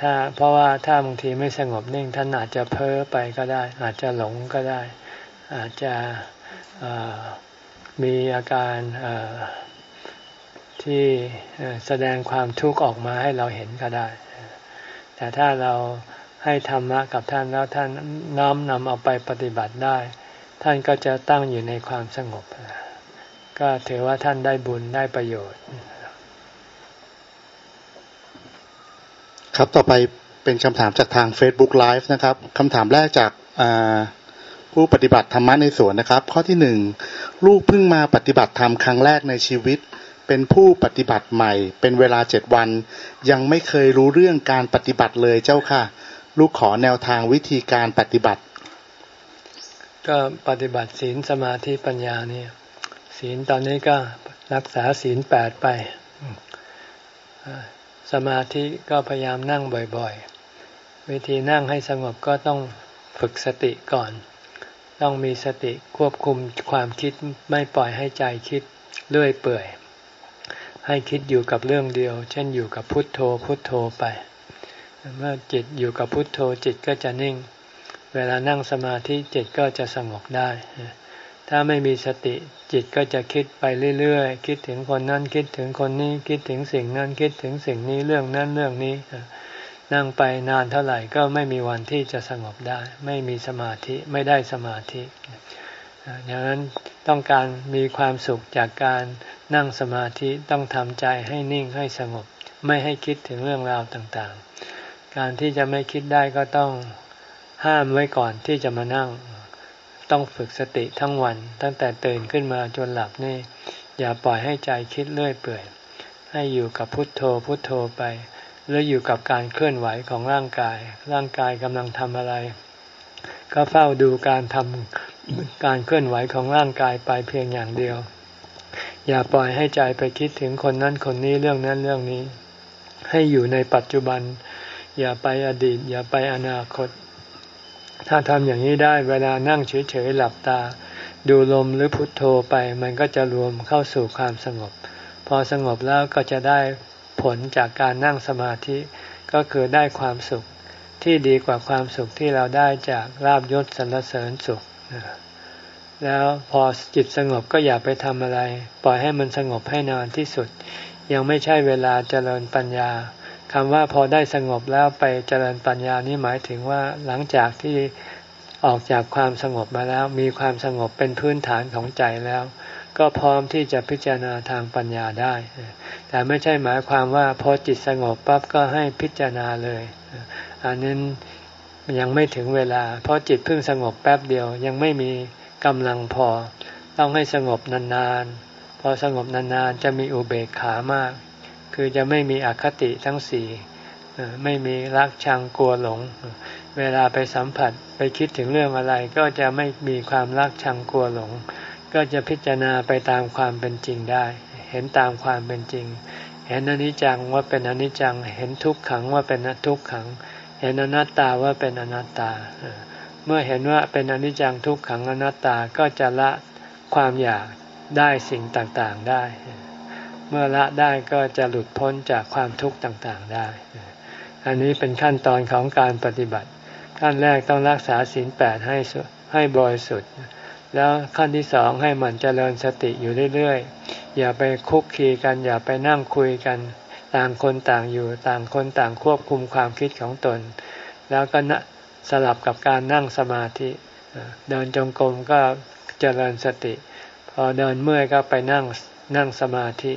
ถ้าเพราะว่าถ้าบางทีไม่สงบนิ่ง ท่านอาจจะเพ้อไปก็ได้ อาจจะหลงก็ได้ อาจจะ มีอาการที่แสดงความทุกข์ออกมาให้เราเห็นก็ได้ แต่ถ้าเราให้ธรรมะกับท่านแล้วท่านน้อมนำเอาไปปฏิบัติได้ ท่านก็จะตั้งอยู่ในความสงบ ก็ถือว่าท่านได้บุญได้ประโยชน์ ครับต่อไปเป็นคำถามจากทาง Facebook Live นะครับคำถามแรกจากผู้ปฏิบัติธรรมะในสวนนะครับ ข้อที่หนึ่ง ลูกเพิ่งมาปฏิบัติธรรมครั้งแรกในชีวิต เป็นผู้ปฏิบัติใหม่ เป็นเวลาเจ็ดวัน ยังไม่เคยรู้เรื่องการปฏิบัติเลยเจ้าค่ะ ลูกขอแนวทางวิธีการปฏิบัติ ก็ปฏิบัติศีลสมาธิปัญญาเนี่ยศีลตอนนี้ก็รักษาศีลแปดไป สมาธิก็พยายามนั่งบ่อยๆ วิธีนั่งให้สงบก็ต้องฝึกสติก่อน ต้องมีสติควบคุมความคิดไม่ปล่อยให้ใจคิดเลื่อยเปื่อย ให้คิดอยู่กับเรื่องเดียว เช่นอยู่กับพุทโธพุทโธไป เมื่อจิตอยู่กับพุทโธจิตก็จะนิ่ง เวลานั่งสมาธิจิตก็จะสงบได้ ถ้าไม่มีสติจิตก็จะคิดไปเรื่อยๆ คิดถึงคนนั้นคิดถึงคนนี้คิดถึงสิ่งนั้นคิดถึงสิ่งนี้เรื่องนั้นเรื่องนี้ นั่งไปนานเท่าไหร่ก็ไม่มีวันที่จะสงบได้ ไม่มีสมาธิไม่ได้สมาธิดังนั้นต้องการมีความสุขจากการนั่งสมาธิต้องทำใจให้นิ่งให้สงบ ไม่ให้คิดถึงเรื่องราวต่างๆ การที่จะไม่คิดได้ก็ต้องห้ามไว้ก่อนที่จะมานั่ง ต้องฝึกสติทั้งวัน ตั้งแต่ตื่นขึ้นมาจนหลับนี่ อย่าปล่อยให้ใจคิดเลื่อยเปื่อย ให้อยู่กับพุทโธพุทโธไป หรืออยู่กับการเคลื่อนไหวของร่างกาย ร่างกายกำลังทำอะไร ก็เฝ้าดูการทำการเคลื่อนไหวของร่างกายไปเพียงอย่างเดียว อย่าปล่อยให้ใจไปคิดถึงคนนั้นคนนี้เรื่องนั้นเรื่องนี้ ให้อยู่ในปัจจุบัน อย่าไปอดีต อย่าไปอนาคต ถ้าทำอย่างนี้ได้เวลานั่งเฉยๆหลับตา ดูลมหรือพุทโธไป มันก็จะรวมเข้าสู่ความสงบ พอสงบแล้วก็จะได้ ผลจากการนั่งสมาธิก็คือได้ความสุขที่ดีกว่าความสุขที่เราได้จากลาบยศสรรเสริญสุข แล้วพอจิตสงบก็อย่าไปทำอะไร ปล่อยให้มันสงบให้นานที่สุด ยังไม่ใช่เวลาเจริญปัญญาคำว่าพอได้สงบแล้วไปเจริญปัญญานี่หมายถึงว่าหลังจากที่ออกจากความสงบมาแล้ว มีความสงบเป็นพื้นฐานของใจแล้ว ก็พร้อมที่จะพิจารณาทางปัญญาได้ แต่ไม่ใช่หมายความว่าพอจิตสงบปั๊บก็ให้พิจารณาเลย อันนั้นยังไม่ถึงเวลา เพราะจิตเพิ่งสงบแป๊บเดียว ยังไม่มีกำลังพอ ต้องให้สงบนานๆ พอสงบนานๆ จะมีอุเบกขามาก คือจะไม่มีอคติทั้งสี่ไม่มีรักชังกลัวหลง เวลาไปสัมผัสไปคิดถึงเรื่องอะไร ก็จะไม่มีความรักชังกลัวหลง ก็จะพิจารณาไปตามความเป็นจริงได้ เห็นตามความเป็นจริง เห็นอนิจจังว่าเป็นอนิจจัง เห็นทุกขังว่าเป็นทุกขัง เห็นอนัตตาว่าเป็นอนัตตา เมื่อเห็นว่าเป็นอนิจจังทุกขังอนัตตาก็จะละความอยากได้สิ่งต่างๆได้ เมื่อละได้ก็จะหลุดพ้นจากความทุกข์ต่างๆได้ อันนี้เป็นขั้นตอนของการปฏิบัติ ขั้นแรกต้องรักษาศีลแปดให้ให้บริสุทธิ์แล้วขั้นที่สองให้มันเจริญสติอยู่เรื่อย อย่าไปคุกคีกัน อย่าไปนั่งคุยกัน ต่างคนต่างอยู่ ต่างคนต่างควบคุมความคิดของตน แล้วก็สลับกับการนั่งสมาธิ เดินจงกรมก็เจริญสติ พอเดินเมื่อยก็ไปนั่งนั่งสมาธิ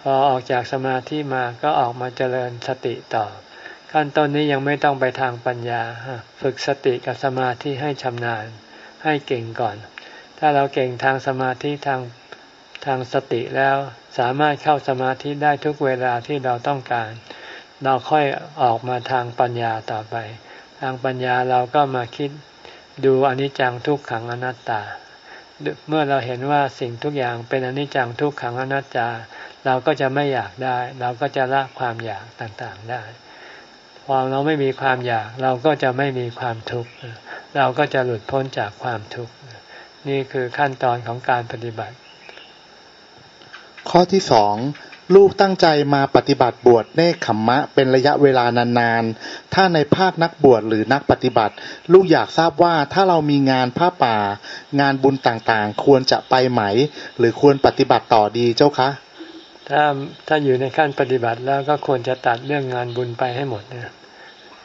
พอออกจากสมาธิมาก็ออกมาเจริญสติต่อ ขั้นต้นนี้ยังไม่ต้องไปทางปัญญา ฝึกสติกับสมาธิให้ชำนาญให้เก่งก่อน ถ้าเราเก่งทางสมาธิทาง ทางสติแล้วสามารถเข้าสมาธิได้ทุกเวลาที่เราต้องการ เราค่อยออกมาทางปัญญาต่อไป ทางปัญญาเราก็มาคิดดูอนิจจังทุกขังอนัตตา เมื่อเราเห็นว่าสิ่งทุกอย่างเป็นอนิจจังทุกขังอนัตตา เราก็จะไม่อยากได้ เราก็จะละความอยากต่างๆได้พอเราไม่มีความอยากเราก็จะไม่มีความทุกข์เราก็จะหลุดพ้นจากความทุกข์นี่คือขั้นตอนของการปฏิบัติ ข้อที่สองลูกตั้งใจมาปฏิบัติบวชเนคขมมะเป็นระยะเวลานานๆ ถ้าในภาคนักบวชหรือนักปฏิบัติ ลูกอยากทราบว่าถ้าเรามีงานผ้าป่า งานบุญต่างๆ ควรจะไปไหม หรือควรปฏิบัติต่อดีเจ้าคะ ถ้าถ้าอยู่ในขั้นปฏิบัติแล้วก็ควรจะตัดเรื่องงานบุญไปให้หมดเนี่ย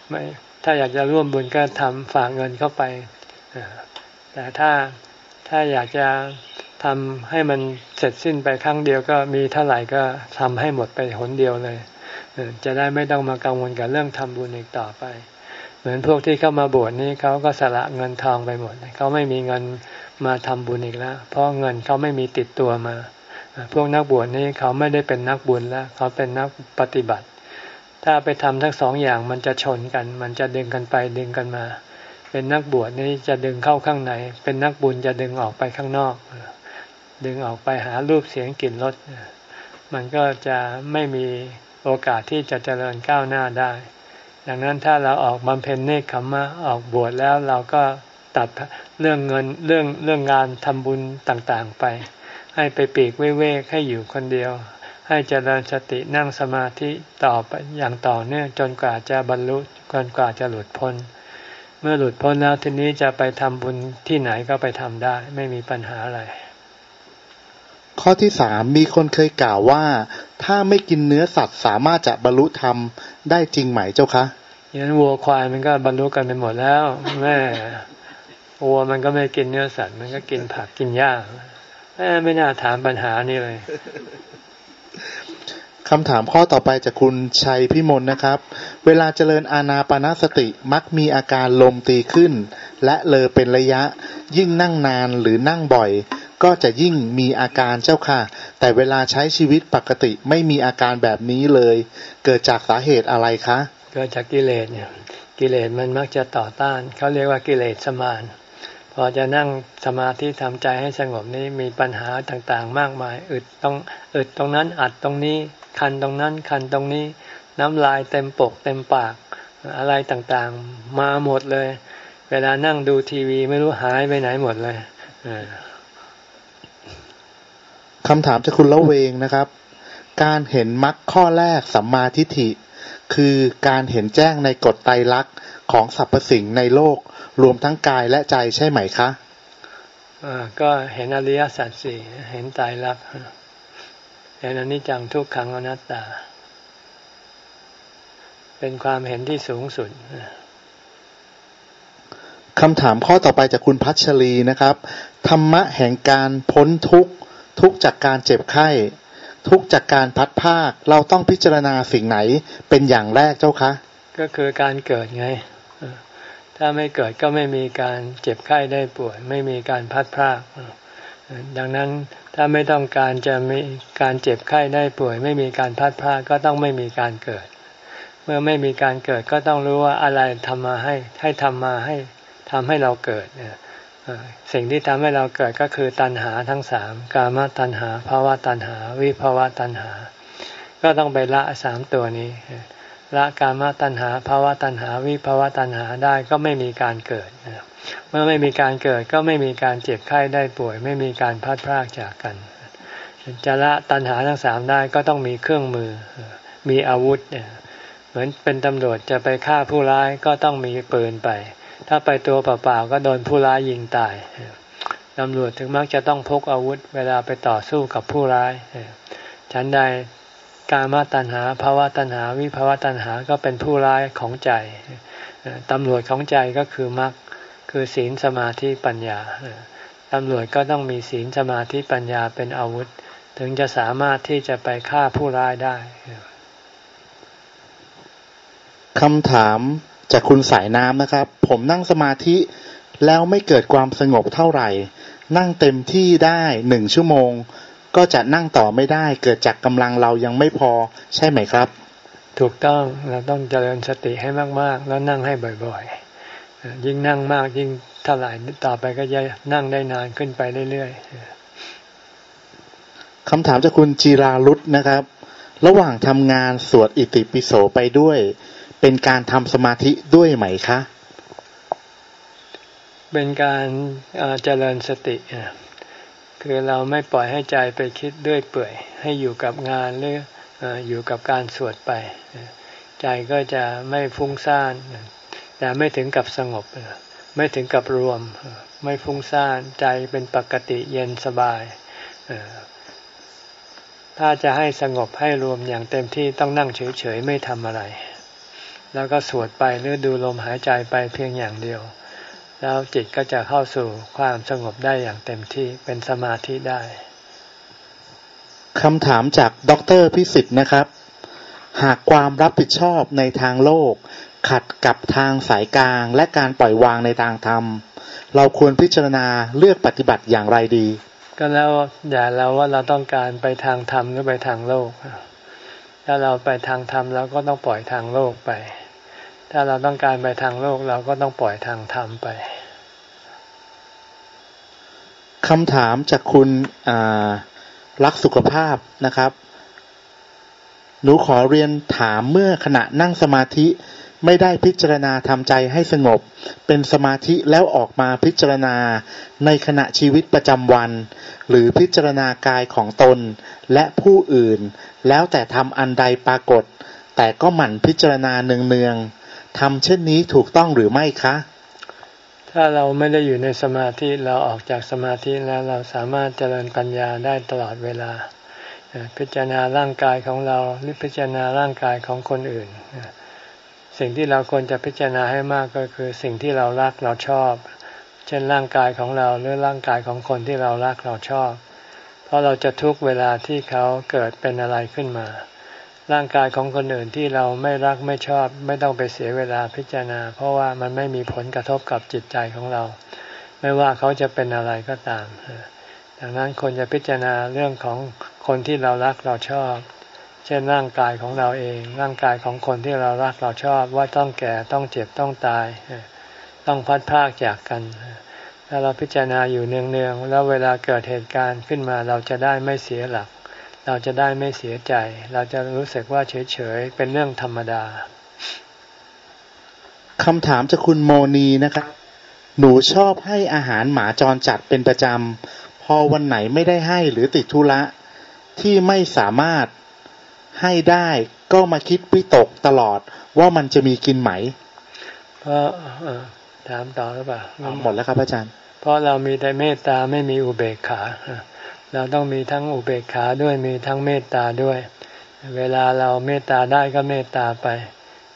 ไม่ถ้าอยากจะร่วมบุญก็ทำฝากเงินเข้าไปแต่ถ้าถ้าอยากจะ ทำให้มันเสร็จสิ้นไปครั้งเดียวก็มีเท่าไหร่ก็ทำให้หมดไปหนเดียวเลยจะได้ไม่ต้องมากังวลกับเรื่องทำบุญอีกต่อไป เหมือนพวกที่เข้ามาบวชนี่เขาก็สละเงินทองไปหมดเขาไม่มีเงินมาทำบุญอีกแล้ว เพราะเงินเขาไม่มีติดตัวมา พวกนักบวชนี่เขาไม่ได้เป็นนักบุญแล้วเขาเป็นนักปฏิบัติ ถ้าไปทำทั้งสองอย่างมันจะชนกัน มันจะดึงกันไปดึงกันมา เป็นนักบวชนี่จะดึงเข้าข้างใน เป็นนักบุญจะดึงออกไปข้างนอก ดึงออกไปหารูปเสียงกลิ่นรสมันก็จะไม่มีโอกาสที่จะเจริญก้าวหน้าได้ ดังนั้นถ้าเราออกบำเพ็ญเนคขมมะออกบวชแล้วเราก็ตัดเรื่องเงินเรื่องเรื่องงานทำบุญต่างๆไป ให้ไปปีกเว้กให้อยู่คนเดียว ให้เจริญสตินั่งสมาธิต่อไปอย่างต่อเนื่องจนกว่าจะบรรลุจนกว่าจะหลุดพ้น เมื่อหลุดพ้นแล้วทีนี้จะไปทำบุญที่ไหนก็ไปทำได้ ไม่มีปัญหาอะไร ข้อที่สามมีคนเคยกล่าวว่า ถ้าไม่กินเนื้อสัตว์สามารถจะบรรลุธรรมได้จริงไหมเจ้าคะอย่างนั้นวัวควายมันก็บรรลุกันไปหมดแล้วแม่วัวมันก็ไม่กินเนื้อสัตว์ มันก็กินผักกินหญ้าแม่ไม่น่าถามปัญหานี้เลยคำถามข้อต่อไปจากคุณชัยพิมลนะครับ เวลาเจริญอาณาปณสติมักมีอาการลมตีขึ้น และเลอเป็นระยะ ยิ่งนั่งนานหรือนั่งบ่อย ก็จะยิ่งมีอาการเจ้าค่ะ แต่เวลาใช้ชีวิตปกติไม่มีอาการแบบนี้เลย เกิดจากสาเหตุอะไรคะ เกิดจากกิเลสเนี่ยกิเลสมันมักจะต่อต้าน เขาเรียกว่ากิเลสสมาน พอจะนั่งสมาธิทำใจให้สงบนี้มีปัญหาต่างๆ มากมาย อึดตรงอึดตรงนั้นอัดตรงนี้ คันตรงนั้นคันตรงนี้ น้ำลายเต็มปกเต็มปากอะไรต่างๆ มาหมดเลย เวลานั่งดูทีวีไม่รู้หายไปไหนหมดเลย คำถามจากคุณละเวงนะครับ การเห็นมรรคข้อแรกสัมมาทิฏฐิ คือการเห็นแจ้งในกฎไตรลักษณ์ของสรรพสิ่งในโลก รวมทั้งกายและใจใช่ไหมคะอ่าก็เห็นอริยสัจสี่เห็นไตรลักษณ์เห็นอนิจจังทุกขังอนัตตา เป็นความเห็นที่สูงสุดคำถามข้อต่อไปจากคุณพัชรีนะครับ ธรรมะแห่งการพ้นทุกข์ ทุกจากการเจ็บไข้ ทุกจากการพัดภาค เราต้องพิจารณาสิ่งไหนเป็นอย่างแรกเจ้าคะ ก็คือการเกิดไง ถ้าไม่เกิดก็ไม่มีการเจ็บไข้ได้ป่วย ไม่มีการพัดพรากดังนั้นถ้าไม่ต้องการจะมีการเจ็บไข้ได้ป่วย ไม่มีการพัดพรากก็ต้องไม่มีการเกิด เมื่อไม่มีการเกิดก็ต้องรู้ว่าอะไรทำมาให้ให้ทำมาให้ทำให้เราเกิดเนี่ย สิ่งที่ทำให้เราเกิดก็คือตัณหาทั้งสามกามตัณหาภาวะตัณหา วิภาวะตัณหา ก็ต้องไปละสามตัวนี้ ละกามตัณหาภาวะตัณหา วิภาวะตัณหาได้ก็ไม่มีการเกิด เมื่อไม่มีการเกิดก็ไม่มีการเจ็บไข้ได้ป่วย ไม่มีการพัดพรากจากกัน จะละตัณหาทั้งสามได้ก็ต้องมีเครื่องมือ มีอาวุธเนี่ยเหมือนเป็นตำรวจจะไปฆ่าผู้ร้ายก็ต้องมีปืนไป ถ้าไปตัวเปล่าๆก็โดนผู้ร้ายยิงตายตำรวจถึงมักจะต้องพกอาวุธ เวลาไปต่อสู้กับผู้ร้ายฉันใดการมาตัญหาภาวะตัญหาวิภาวะตัญหาก็เป็นผู้ร้ายของใจตำรวจของใจก็คือมรรคคือศีลสมาธิปัญญาตำรวจก็ต้องมีศีลสมาธิปัญญาเป็นอาวุธ ถึงจะสามารถที่จะไปฆ่าผู้ร้ายได้คำถาม จากคุณสายน้ำนะครับ ผมนั่งสมาธิแล้วไม่เกิดความสงบเท่าไหร่ นั่งเต็มที่ได้หนึ่งชั่วโมง ก็จะนั่งต่อไม่ได้เกิดจากกำลังเรายังไม่พอใช่ไหมครับ ถูกต้องเราต้องเจริญสติให้มากๆ แล้วนั่งให้บ่อยๆ ยิ่งนั่งมากยิ่งเท่าไหร่ต่อไปก็จะนั่งได้นานขึ้นไปเรื่อยคำถามจากคุณจีราลุตนะครับ ระหว่างทำงานสวดอิติปิโสไปด้วย เป็นการทำสมาธิด้วยไหมคะ เป็นการเจริญสติคือเราไม่ปล่อยให้ใจไปคิดด้วยเปื่อย ให้อยู่กับงานหรืออยู่กับการสวดไป ใจก็จะไม่ฟุ้งซ่านแต่ไม่ถึงกับสงบ ไม่ถึงกับรวม ไม่ฟุ้งซ่านใจเป็นปกติเย็นสบาย ถ้าจะให้สงบให้รวมอย่างเต็มที่ต้องนั่งเฉยๆ ไม่ทำอะไร แล้วก็สวดไปหรือดูลมหายใจไปเพียงอย่างเดียว แล้วจิตก็จะเข้าสู่ความสงบได้อย่างเต็มที่เป็นสมาธิได้คำถามจากดรพิสิทธิ์นะครับ หากความรับผิดชอบในทางโลก ขัดกับทางสายกลางและการปล่อยวางในทางธรรม เราควรพิจารณาเลือกปฏิบัติอย่างไรดี ก็แล้วอย่าเราว่าเราต้องการไปทางธรรมหรือไปทางโลกถ้าเราไปทางธรรมเราก็ต้องปล่อยทางโลกไป ถ้าเราต้องการไปทางโลกเราก็ต้องปล่อยทางธรรมไปคำถามจากคุณรักสุขภาพนะครับ หนูขอเรียนถามเมื่อขณะนั่งสมาธิไม่ได้พิจารณาทำใจให้สงบ เป็นสมาธิแล้วออกมาพิจารณาในขณะชีวิตประจำวัน หรือพิจารณากายของตนและผู้อื่น แล้วแต่ทำอันใดปรากฏ แต่ก็หมั่นพิจารณาเนืองๆ ทำเช่นนี้ถูกต้องหรือไม่คะ ถ้าเราไม่ได้อยู่ในสมาธิเราออกจากสมาธิแล้วเราสามารถเจริญปัญญาได้ตลอดเวลา พิจารณาร่างกายของเราหรือพิจารณาร่างกายของคนอื่น สิ่งที่เราควรจะพิจารณาให้มากก็คือสิ่งที่เรารักเราชอบ เช่นร่างกายของเราหรือร่างกายของคนที่เรารักเราชอบ เพราะเราจะทุกเวลาที่เขาเกิดเป็นอะไรขึ้นมา ร่างกายของคนอื่นที่เราไม่รักไม่ชอบ ไม่ต้องไปเสียเวลาพิจารณา เพราะว่ามันไม่มีผลกระทบกับจิตใจของเรา ไม่ว่าเขาจะเป็นอะไรก็ตามดังนั้นควรจะพิจารณาเรื่องของคนที่เรารักเราชอบ เช่นร่างกายของเราเอง ร่างกายของคนที่เรารักเราชอบ ว่าต้องแก่ต้องเจ็บต้องตาย ต้องพัดพากจากกันถ้าเราพิจารณาอยู่เนืองๆแล้วเวลาเกิดเหตุการณ์ขึ้นมาเราจะได้ไม่เสียหลัก เราจะได้ไม่เสียใจ เราจะรู้สึกว่าเฉยๆ เป็นเรื่องธรรมดาคำถามจากคุณโมนีนะครับ หนูชอบให้อาหารหมาจรจัดเป็นประจำ พอวันไหนไม่ได้ให้หรือติดธุระที่ไม่สามารถให้ได้ก็มาคิดวิตกตลอดว่ามันจะมีกินไหม เพราะถามต่อหรือเปล่าหมดแล้วครับอาจารย์ เพราะเรามีแต่เมตตาไม่มีอุเบกขา เราต้องมีทั้งอุเบกขาด้วยมีทั้งเมตตาด้วย เวลาเราเมตตาได้ก็เมตตาไป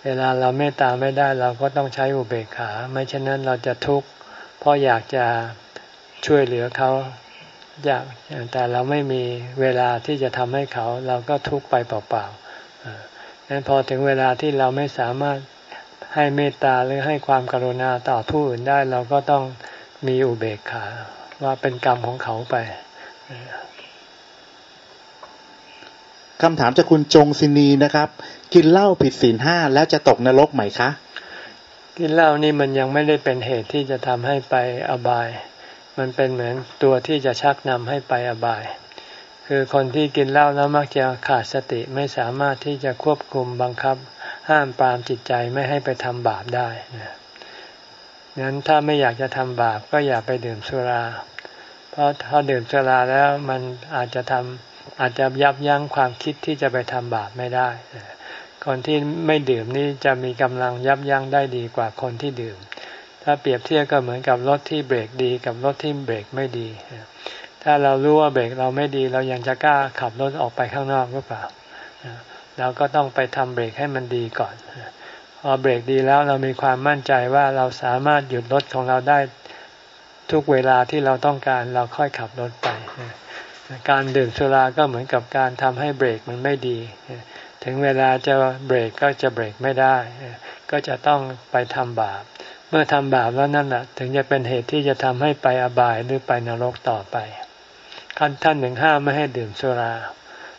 เวลาเราเมตตาไม่ได้เราก็ต้องใช้อุเบกขา ไม่เช่นนั้นเราจะทุกข์เพราะอยากจะช่วยเหลือเขาอยากแต่เราไม่มีเวลาที่จะทำให้เขา เราก็ทุกข์ไปเปล่าๆนั้นพอถึงเวลาที่เราไม่สามารถให้เมตตาหรือให้ความกรุณาต่อผู้อื่นได้ เราก็ต้องมีอุเบกขาว่าเป็นกรรมของเขาไป คำถามจากคุณจงศินีนะครับ กินเหล้าผิดศีลห้าแล้วจะตกนรกไหมคะ กินเหล้านี่มันยังไม่ได้เป็นเหตุที่จะทำให้ไปอบาย มันเป็นเหมือนตัวที่จะชักนำให้ไปอบาย คือคนที่กินเหล้าแล้วมักจะขาดสติไม่สามารถที่จะควบคุมบังคับ ห้ามปรามจิตใจไม่ให้ไปทำบาปได้นะงั้นถ้าไม่อยากจะทำบาปก็อย่าไปดื่มสุรา เพราะถ้าดื่มสุราแล้วมันอาจจะทำอาจจะยับยั้งความคิดที่จะไปทำบาปไม่ได้คนที่ไม่ดื่มนี่จะมีกำลังยับยั้งได้ดีกว่าคนที่ดื่ม ถ้าเปรียบเทียบก็เหมือนกับรถที่เบรกดีกับรถที่เบรกไม่ดี ถ้าเรารู้ว่าเบรกเราไม่ดี เรายังจะกล้าขับรถออกไปข้างนอกหรือเปล่าเราก็ต้องไปทำเบรกให้มันดีก่อนพอเบรกดีแล้วเรามีความมั่นใจว่าเราสามารถหยุดรถของเราได้ ทุกเวลาที่เราต้องการเราค่อยขับรถไป การดื่มสุราก็เหมือนกับการทำให้เบรกมันไม่ดี ถึงเวลาจะเบรกก็จะเบรกไม่ได้ ก็จะต้องไปทำบาป เมื่อทำบาปแล้วนั่นแหละถึงจะเป็นเหตุที่จะทำให้ไปอบายหรือไปนรกต่อไปขั้นท่านหนึ่งห้ามไม่ให้ดื่มสุรา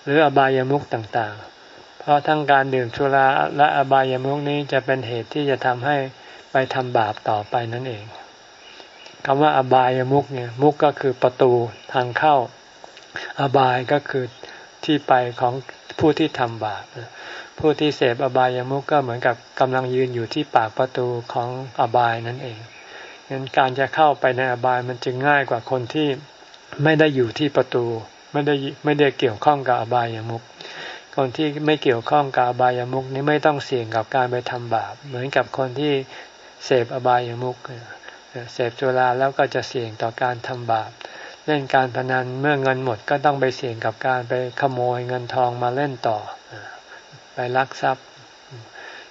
หรืออบายามุขต่างๆ เพราะทั้งการดื่มสุราและอบายามุขนี้จะเป็นเหตุที่จะทำให้ไปทำบาปต่อไปนั่นเอง คำว่าอบายมุขเนี่ยมุขก็คือประตูทางเข้า อบายก็คือที่ไปของผู้ที่ทำบาปผู้ที่เสพอบายามุกก็เหมือนกับกำลังยืนอยู่ที่ปากประตูของอบายนั่นเองงั้นการจะเข้าไปในอบายมันจึงง่ายกว่าคนที่ไม่ได้อยู่ที่ประตู ไม่ได้ไม่ได้เกี่ยวข้องกับอบายามุกคนที่ไม่เกี่ยวข้องกับอบายามุกนี้ไม่ต้องเสี่ยงกับการไปทำบาป เหมือนกับคนที่เสพอบายามุก เสพจุราแล้วก็จะเสี่ยงต่อการทำบาปเล่นการพนันเมื่อเงินหมดก็ต้องไปเสี่ยงกับการไปขโมยเงินทองมาเล่นต่อ ไปลักทรัพย์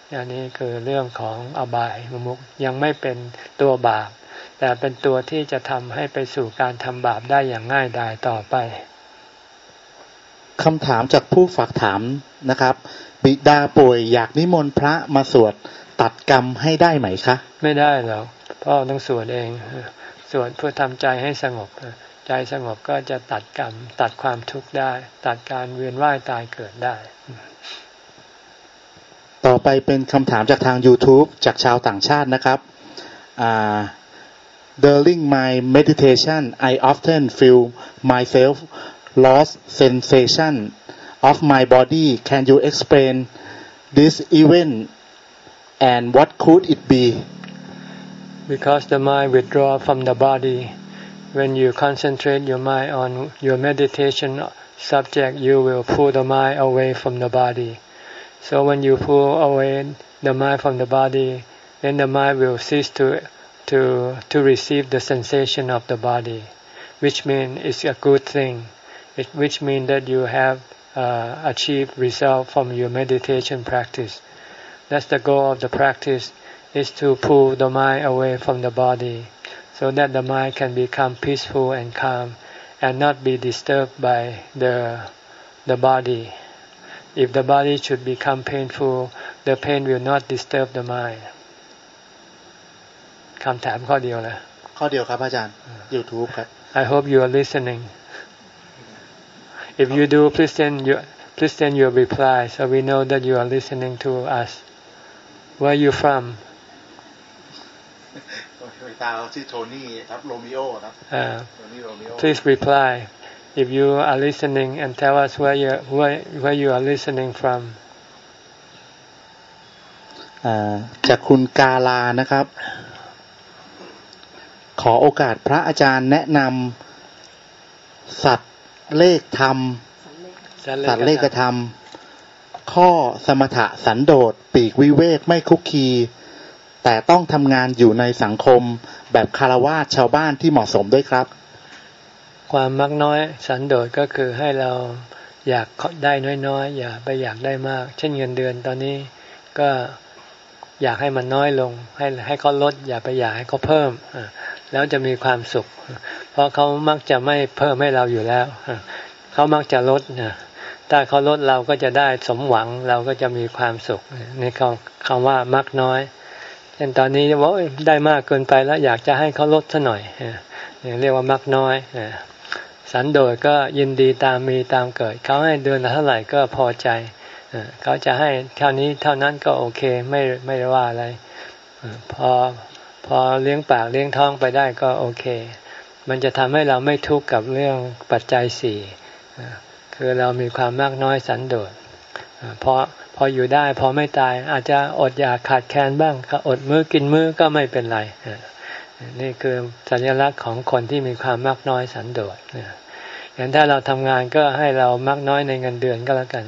อย่างนี้คือเรื่องของอบายมุกยังไม่เป็นตัวบาป แต่เป็นตัวที่จะทำให้ไปสู่การทำบาปได้อย่างง่ายดายต่อไปคำถามจากผู้ฝากถามนะครับ บิดาป่วยอยากนิมนต์พระมาสวดตัดกรรมให้ได้ไหมคะ ไม่ได้หรอก พ่อต้องสวดเองสวดเพื่อทำใจให้สงบ ใจสงบก็จะตัดกรรม ตัดความทุกข์ได้ ตัดการเวียนว่ายตายเกิดได้ ต่อไปเป็นคำถามจากทาง YouTube จากชาวต่างชาตินะครับ During my meditation I often feel myself lost sensation of my body can you explain this event and what could it be because the mind withdraw from the body. When you concentrate your mind on your meditation subject, you will pull the mind away from the body. So when you pull away the mind from the body, then the mind will cease to to to receive the sensation of the body, which means it's a good thing. It, which means that you have uh, achieved result from your meditation practice. That's the goal of the practice is to pull the mind away from the body so that the mind can become peaceful and calm and not be disturbed by the the body. If the body should become painful, the pain will not disturb the mind. คำถามข้อเดียวเลยข้อเดียวครับอาจารย์ YouTube ครับ I hope you are listening If you do please send your please send your reply so we know that you are listening to us Where are you from ตาชื่อโทนี่ครับโรมิโอครับ Please reply if you are listening and tell us where you where where you are listening from จากคุณกาลานะครับ ขอโอกาสพระอาจารย์แนะนำสัตว์เลขธรรม สัตว์เลขธรรม ข้อสมถะสันโดษปีกวิเวกไม่คุกคี แต่ต้องทำงานอยู่ในสังคมแบบคารวะชาวบ้านที่เหมาะสมด้วยครับ ความมักน้อยสันโดษก็คือให้เราอยากได้น้อยๆ อย่าไปอยากได้มาก เช่นเงินเดือนตอนนี้ก็อยากให้มันน้อยลง ให้ให้เขาลด อย่าไปอยากให้เขาเพิ่มแล้วจะมีความสุข เพราะเขามักจะไม่เพิ่มให้เราอยู่แล้วเขามักจะลดถ้าเขาลดเราก็จะได้สมหวังเราก็จะมีความสุขนี่คำคำว่ามักน้อย ช่นตอนนี้ว่าได้มากเกินไปแล้วอยากจะให้เขาลดซะหน่อยเรียกว่ามักน้อยสันโดษก็ยินดีตามมีตามเกิด เขาให้เดือนละเท่าไหร่ก็พอใจเขาจะให้เท่านี้เท่านั้นก็โอเคไม่ไม่ว่าอะไรพอพอเลี้ยงปากเลี้ยงท้องไปได้ก็โอเค มันจะทำให้เราไม่ทุกข์กับเรื่องปัจจัยสี่คือเรามีความมากน้อยสันโดษเพราะ ออยู่ได้ พอไม่ตายอาจจะอดอยากขาดแคลนบ้างอดมื้อกินมื้อก็ไม่เป็นไรนี่คือสัญลักษณ์ของคนที่มีความมากน้อยสันโดษอย่างถ้าเราทำงานก็ให้เรามากน้อยในเงินเดือนก็แล้วกัน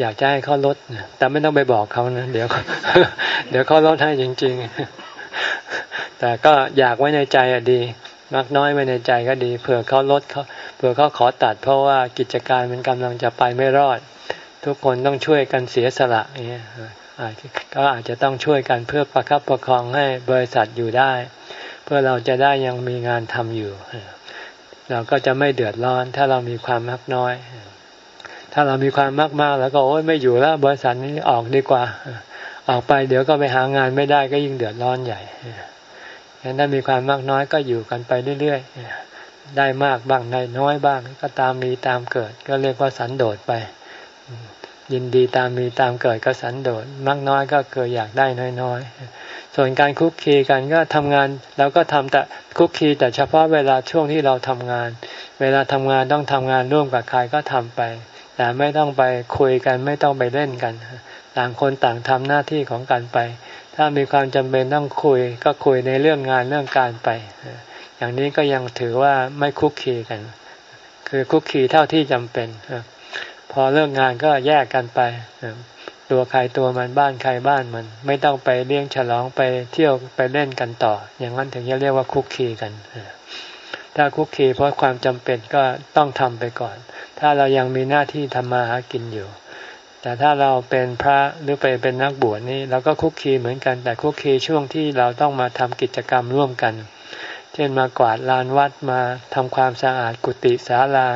อยากจะให้เขาลดแต่ไม่ต้องไปบอกเขานะเดี๋ยวเดี๋ยวเขาลดให้จริง ๆ แต่ก็อยากไว้ในใจอะดีมากน้อยไว้ในใจก็ดีเผื่อเขาลดเขาเผื่อเขาขอตัดเพราะว่ากิจการมันกำลังจะไปไม่รอด ทุกคนต้องช่วยกันเสียสละเนี่ยก็อาจจะต้องช่วยกันเพื่อประคับประคองให้บริษัทอยู่ได้ เพื่อเราจะได้ยังมีงานทำอยู่ เราก็จะไม่เดือดร้อน ถ้าเรามีความมากน้อย ถ้าเรามีความมากมากแล้วก็โอ้ยไม่อยู่แล้ว บริษัทนี้ออกดีกว่า ออกไปเดี๋ยวก็ไปหางานไม่ได้ก็ยิ่งเดือดร้อนใหญ่ฉะนั้นถ้ามีความมากน้อยก็อยู่กันไปเรื่อยๆได้มากบ้างได้น้อยบ้าง ก็ตามมีตามเกิด ก็เรียกว่าสันโดษไป ยินดีตามมีตามเกิดก็สันโดษมากน้อยก็เกิดอยากได้น้อยๆ ส่วนการคุกคีกันก็ทำงานเราก็ทำแต่คุกคีแต่เฉพาะเวลาช่วงที่เราทำงาน เวลาทำงานต้องทำงานร่วมกับใครก็ทำไป แต่ไม่ต้องไปคุยกันไม่ต้องไปเล่นกัน ต่างคนต่างทำหน้าที่ของกันไป ถ้ามีความจำเป็นต้องคุยก็คุยในเรื่องงานเรื่องการไป อย่างนี้ก็ยังถือว่าไม่คุกคีกัน คือคุกคีเท่าที่จำเป็น พอเลิกงานก็แยกกันไปตัวใครตัวมันบ้านใครบ้านมัน ไม่ต้องไปเลี้ยงฉลองไปเที่ยวไปเล่นกันต่อ อย่างนั้นถึงจะเรียกว่าคุกคีกันถ้าคุกคีเพราะความจำเป็นก็ต้องทำไปก่อน ถ้าเรายังมีหน้าที่ทำมาหากินอยู่ แต่ถ้าเราเป็นพระหรือไปเป็นนักบวชนี่เราก็คุกคีเหมือนกัน แต่คุกคีช่วงที่เราต้องมาทำกิจกรรมร่วมกัน เช่นมากวาดลานวัดมาทำความสะอาดกุฏิศาลา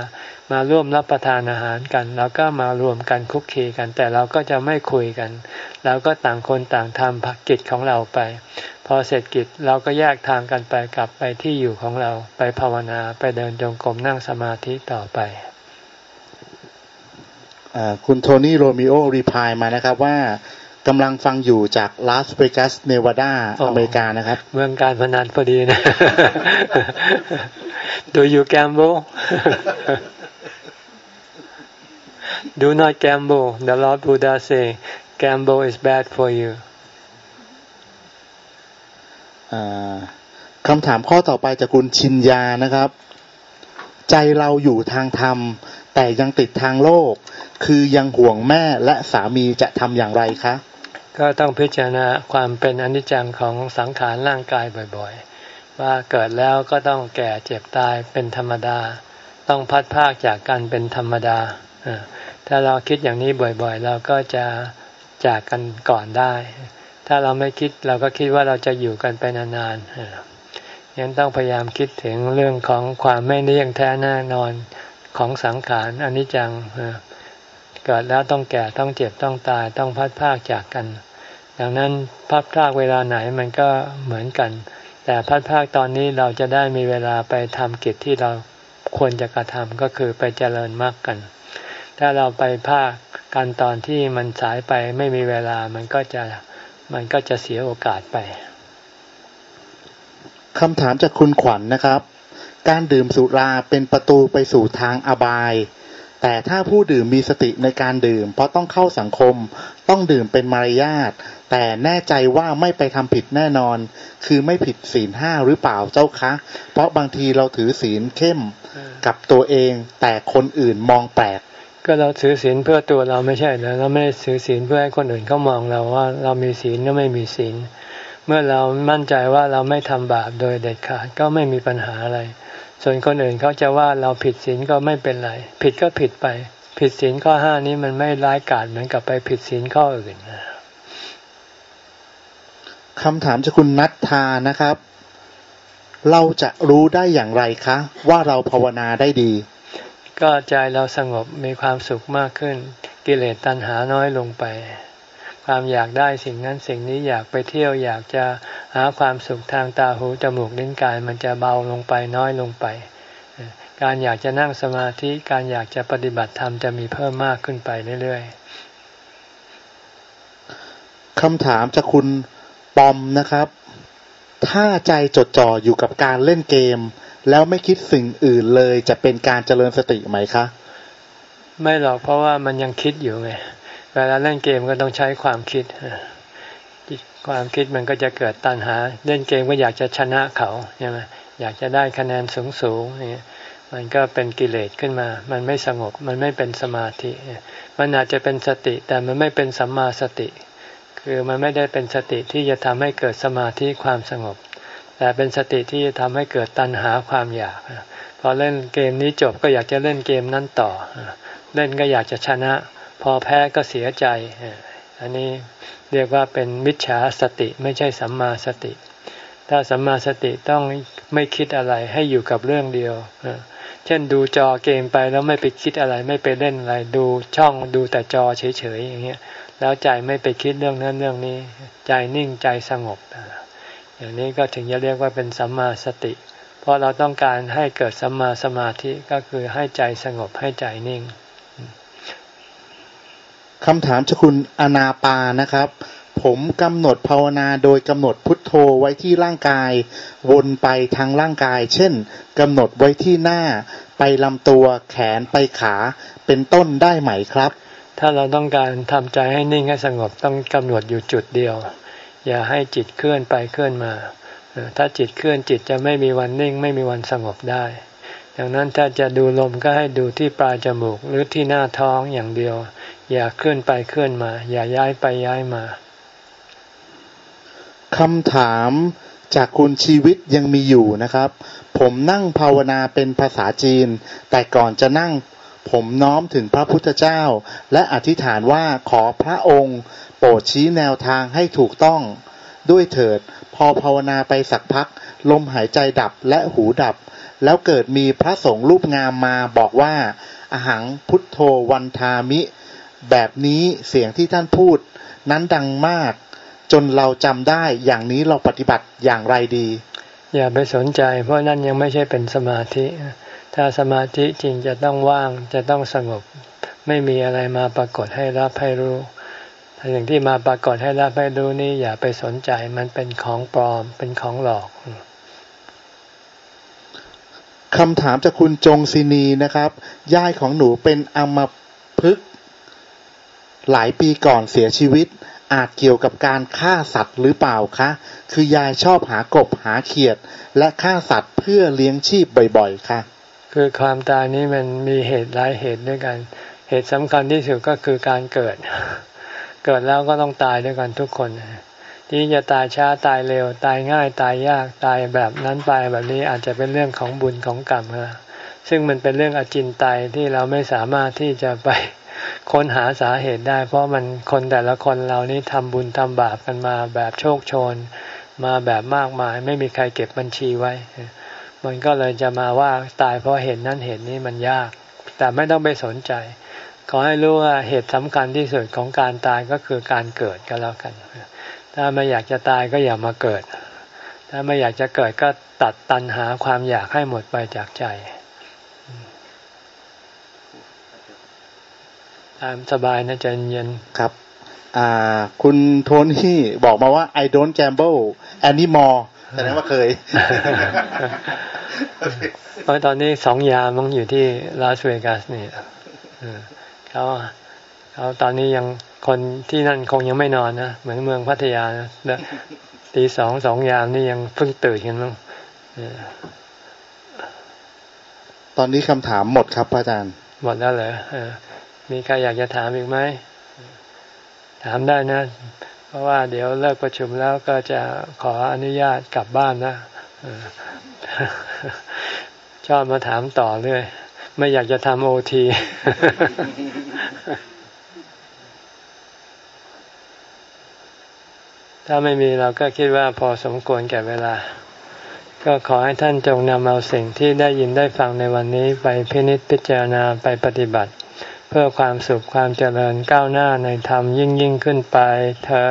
มาร่วมรับประทานอาหารกัน แล้วก็มารวมกันคุกคีกัน แต่เราก็จะไม่คุยกันเราก็ต่างคนต่างทำภกิจของเราไป พอเสร็จกิจเราก็แยกทางกันไปกลับไปที่อยู่ของเราไปภาวนาไปเดินจงกรมนั่งสมาธิต่อไปคุณโทนี่โรมิโอ reply มานะครับว่ากำลังฟังอยู่จากลาสเวกัสเนวาดาอเมริกานะครับ เมืองการพนันพอดีนะ Do you gamble Do not gamble. The Lord Buddha say, gamble is bad for you. คำถามข้อต่อไปจากคุณชินยานะครับ ใจเราอยู่ทางธรรม แต่ยังติดทางโลก คือยังห่วงแม่และสามีจะทำอย่างไรคะ ก็ต้องพิจารณาความเป็นอนิจจังของสังขารร่างกายบ่อยๆ ว่าเกิดแล้วก็ต้องแก่เจ็บตายเป็นธรรมดา ต้องพัดภาคจากกันเป็นธรรมดา ถ้าเราคิดอย่างนี้บ่อยๆ เราก็จะจากกันก่อนได้ ถ้าเราไม่คิดเราก็คิดว่าเราจะอยู่กันไปนานๆยังต้องพยายามคิดถึงเรื่องของความไม่เนี่ยงแท้แน่นอนของสังขารอนิจจังเกิดแล้วต้องแก่ต้องเจ็บต้องตายต้องพัดพากจากกัน ดังนั้นพัดพากเวลาไหนมันก็เหมือนกัน แต่พัดพากตอนนี้เราจะได้มีเวลาไปทำกิจที่เราควรจะกระทำก็คือไปเจริญมากกัน ถ้าเราไปภาคกันตอนที่มันสายไปไม่มีเวลามันก็จะมันก็จะเสียโอกาสไปคำถามจากคุณขวัญนนะครับ การดื่มสุราเป็นประตูไปสู่ทางอบาย แต่ถ้าผู้ดื่มมีสติในการดื่ม เพราะต้องเข้าสังคม ต้องดื่มเป็นมารยาท แต่แน่ใจว่าไม่ไปทำผิดแน่นอน คือไม่ผิดศีลห้าหรือเปล่าเจ้าคะ เพราะบางทีเราถือศีลเข้มกับตัวเอง แต่คนอื่นมองแปลก ก็เราถือศีลเพื่อตัวเราไม่ใช่เหรอเราไม่ได้ถือศีลเพื่อให้คนอื่นเขามองเราว่า เรามีศีลก็ไม่มีศีลเมื่อเรามั่นใจว่าเราไม่ทำบาปโดยเด็ดขาดก็ไม่มีปัญหาอะไร ส่วนคนอื่นเขาจะว่าเราผิดศีลก็ไม่เป็นไร ผิดก็ผิดไป ผิดศีลข้อห้านี้มันไม่ร้ายกาจเหมือนกับไปผิดศีลข้ออื่นคำถามจากคุณนัทธานะครับ เราจะรู้ได้อย่างไรคะ ว่าเราภาวนาได้ดี ก็ใจเราสงบมีความสุขมากขึ้น กิเลสตัณหาน้อยลงไป ความอยากได้สิ่งนั้นสิ่งนี้อยากไปเที่ยวอยากจะหาความสุขทางตาหูจมูกลิ้นกายมันจะเบาลงไปน้อยลงไป การอยากจะนั่งสมาธิการอยากจะปฏิบัติธรรมจะมีเพิ่มมากขึ้นไปเรื่อยๆคำถามจากคุณปอมนะครับ ถ้าใจจดจ่ออยู่กับการเล่นเกม แล้วไม่คิดสิ่งอื่นเลยจะเป็นการเจริญสติไหมคะ ไม่หรอกเพราะว่ามันยังคิดอยู่ไงเวลาเล่นเกมก็ต้องใช้ความคิดความคิดมันก็จะเกิดตัณหา เล่นเกมก็อยากจะชนะเขาใช่ไหมอยากจะได้คะแนนสูงสูงนี่มันก็เป็นกิเลสขึ้นมา มันไม่สงบ มันไม่เป็นสมาธิ มันอาจจะเป็นสติ แต่มันไม่เป็นสัมมาสติ คือมันไม่ได้เป็นสติที่จะทำให้เกิดสมาธิความสงบ แต่เป็นสติที่จะทำให้เกิดตัณหาความอยาก พอเล่นเกมนี้จบก็อยากจะเล่นเกมนั้นต่อ เล่นก็อยากจะชนะ พอแพ้ก็เสียใจ อันนี้เรียกว่าเป็นมิจฉาสติไม่ใช่สัมมาสติ ถ้าสัมมาสติต้องไม่คิดอะไรให้อยู่กับเรื่องเดียว เช่นดูจอเกมไปแล้วไม่ไปคิดอะไรไม่ไปเล่นอะไร ดูช่องดูแต่จอเฉยๆอย่างเงี้ย แล้วใจไม่ไปคิดเรื่องนั้นเรื่องนี้ ใจนิ่งใจสงบ อย่างนี้ก็ถึงจะเรียกว่าเป็นสัมมาสติ เพราะเราต้องการให้เกิดสัมมาสมาธิก็คือให้ใจสงบให้ใจนิ่งคำถามจากคุณอนาปานะครับ ผมกำหนดภาวนาโดยกำหนดพุทโธไว้ที่ร่างกาย วนไปทางร่างกาย เช่นกำหนดไว้ที่หน้า ไปลำตัวแขนไปขาเป็นต้นได้ไหมครับ ถ้าเราต้องการทำใจให้นิ่งให้สงบต้องกำหนดอยู่จุดเดียว อย่าให้จิตเคลื่อนไปเคลื่อนมาถ้าจิตเคลื่อนจิตจะไม่มีวันนิ่ง ไม่มีวันสงบได้ดังนั้นถ้าจะดูลมก็ให้ดูที่ปลายจมูกหรือที่หน้าท้องอย่างเดียว อย่าเคลื่อนไปเคลื่อนมา อย่าย้ายไปย้ายมาคำถามจากคุณชีวิตยังมีอยู่นะครับ ผมนั่งภาวนาเป็นภาษาจีน แต่ก่อนจะนั่งผมน้อมถึงพระพุทธเจ้า และอธิษฐานว่าขอพระองค์ โปรดชี้แนวทางให้ถูกต้องด้วยเถิด พอภาวนาไปสักพัก ลมหายใจดับและหูดับ แล้วเกิดมีพระสงฆ์รูปงามมาบอกว่าอาหังพุทโธวันทามิ แบบนี้เสียงที่ท่านพูด นั้นดังมาก จนเราจำได้อย่างนี้เราปฏิบัติอย่างไรดี อย่าไปสนใจ เพราะนั่นยังไม่ใช่เป็นสมาธิ ถ้าสมาธิจริงจะต้องว่างจะต้องสงบ ไม่มีอะไรมาปรากฏให้รับให้รู้ สิ่งที่มาปรากฏให้รับให้รู้นี่อย่าไปสนใจมันเป็นของปลอมเป็นของหลอกคำถามจากคุณจงศินีนะครับยายของหนูเป็นอัมพฤกหลายปีก่อนเสียชีวิต อาจเกี่ยวกับการฆ่าสัตว์หรือเปล่าคะ คือยายชอบหากบหาเขียด และฆ่าสัตว์เพื่อเลี้ยงชีพบ่อยๆค่ะ คือความตายนี้มันมีเหตุหลายเหตุด้วยกัน เหตุสำคัญที่สุดก็คือการเกิด เกิดแล้วก็ต้องตายด้วยกันทุกคนที่จะตายช้าตายเร็ว ตายง่ายตายยากตายแบบนั้นไปแบบนี้อาจจะเป็นเรื่องของบุญของกรรมนะซึ่งมันเป็นเรื่องอจินไตยที่เราไม่สามารถที่จะไปค้นหาสาเหตุได้ เพราะมันคนแต่ละคนเรานี้ทำบุญทำบาปกันมาแบบโชคโชน มาแบบมากมาย ไม่มีใครเก็บบัญชีไว้ มันก็เลยจะมาว่าตายเพราะเห็นนั้นเห็นนี้มันยาก แต่ไม่ต้องไปสนใจ ขอให้รู้ว่าเหตุสำคัญที่สุดของการตายก็คือการเกิดก็แล้วกัน ถ้าไม่อยากจะตายก็อย่ามาเกิด ถ้าไม่อยากจะเกิดก็ตัดตันหาความอยากให้หมดไปจากใจ ตามสบายนะใจเย็นครับอ่าคุณโทนี่บอกมาว่า I don't gamble anymore แสดงว่าเคยเพราะตอนนี้สองยามังอยู่ที่ลาสเวกัสนี่ เขาเขาตอนนี้ยังคนที่นั่นคงยังไม่นอนนะเหมือนเมืองพัทยานะตีสองสองยามนี่ยังเพิ่งตื่นกันมั้งตอนนี้คำถามหมดครับอาจารย์ หมดแล้วเหรอมีใครอยากจะถามอีกไหมถามได้นะ เพราะว่าเดี๋ยวเลิกประชุมแล้วก็จะขออนุญาตกลับบ้านนะชอบมาถามต่อเรื่อย ไม่อยากจะทำโอทีถ้าไม่มีเราก็คิดว่าพอสมควรแก่เวลา ก็ขอให้ท่านจงนำเอาสิ่งที่ได้ยินได้ฟังในวันนี้ไปพินิจพิจารณาไปปฏิบัติ เพื่อความสุขความเจริญก้าวหน้าในธรรมยิ่งยิ่งขึ้นไปเธอ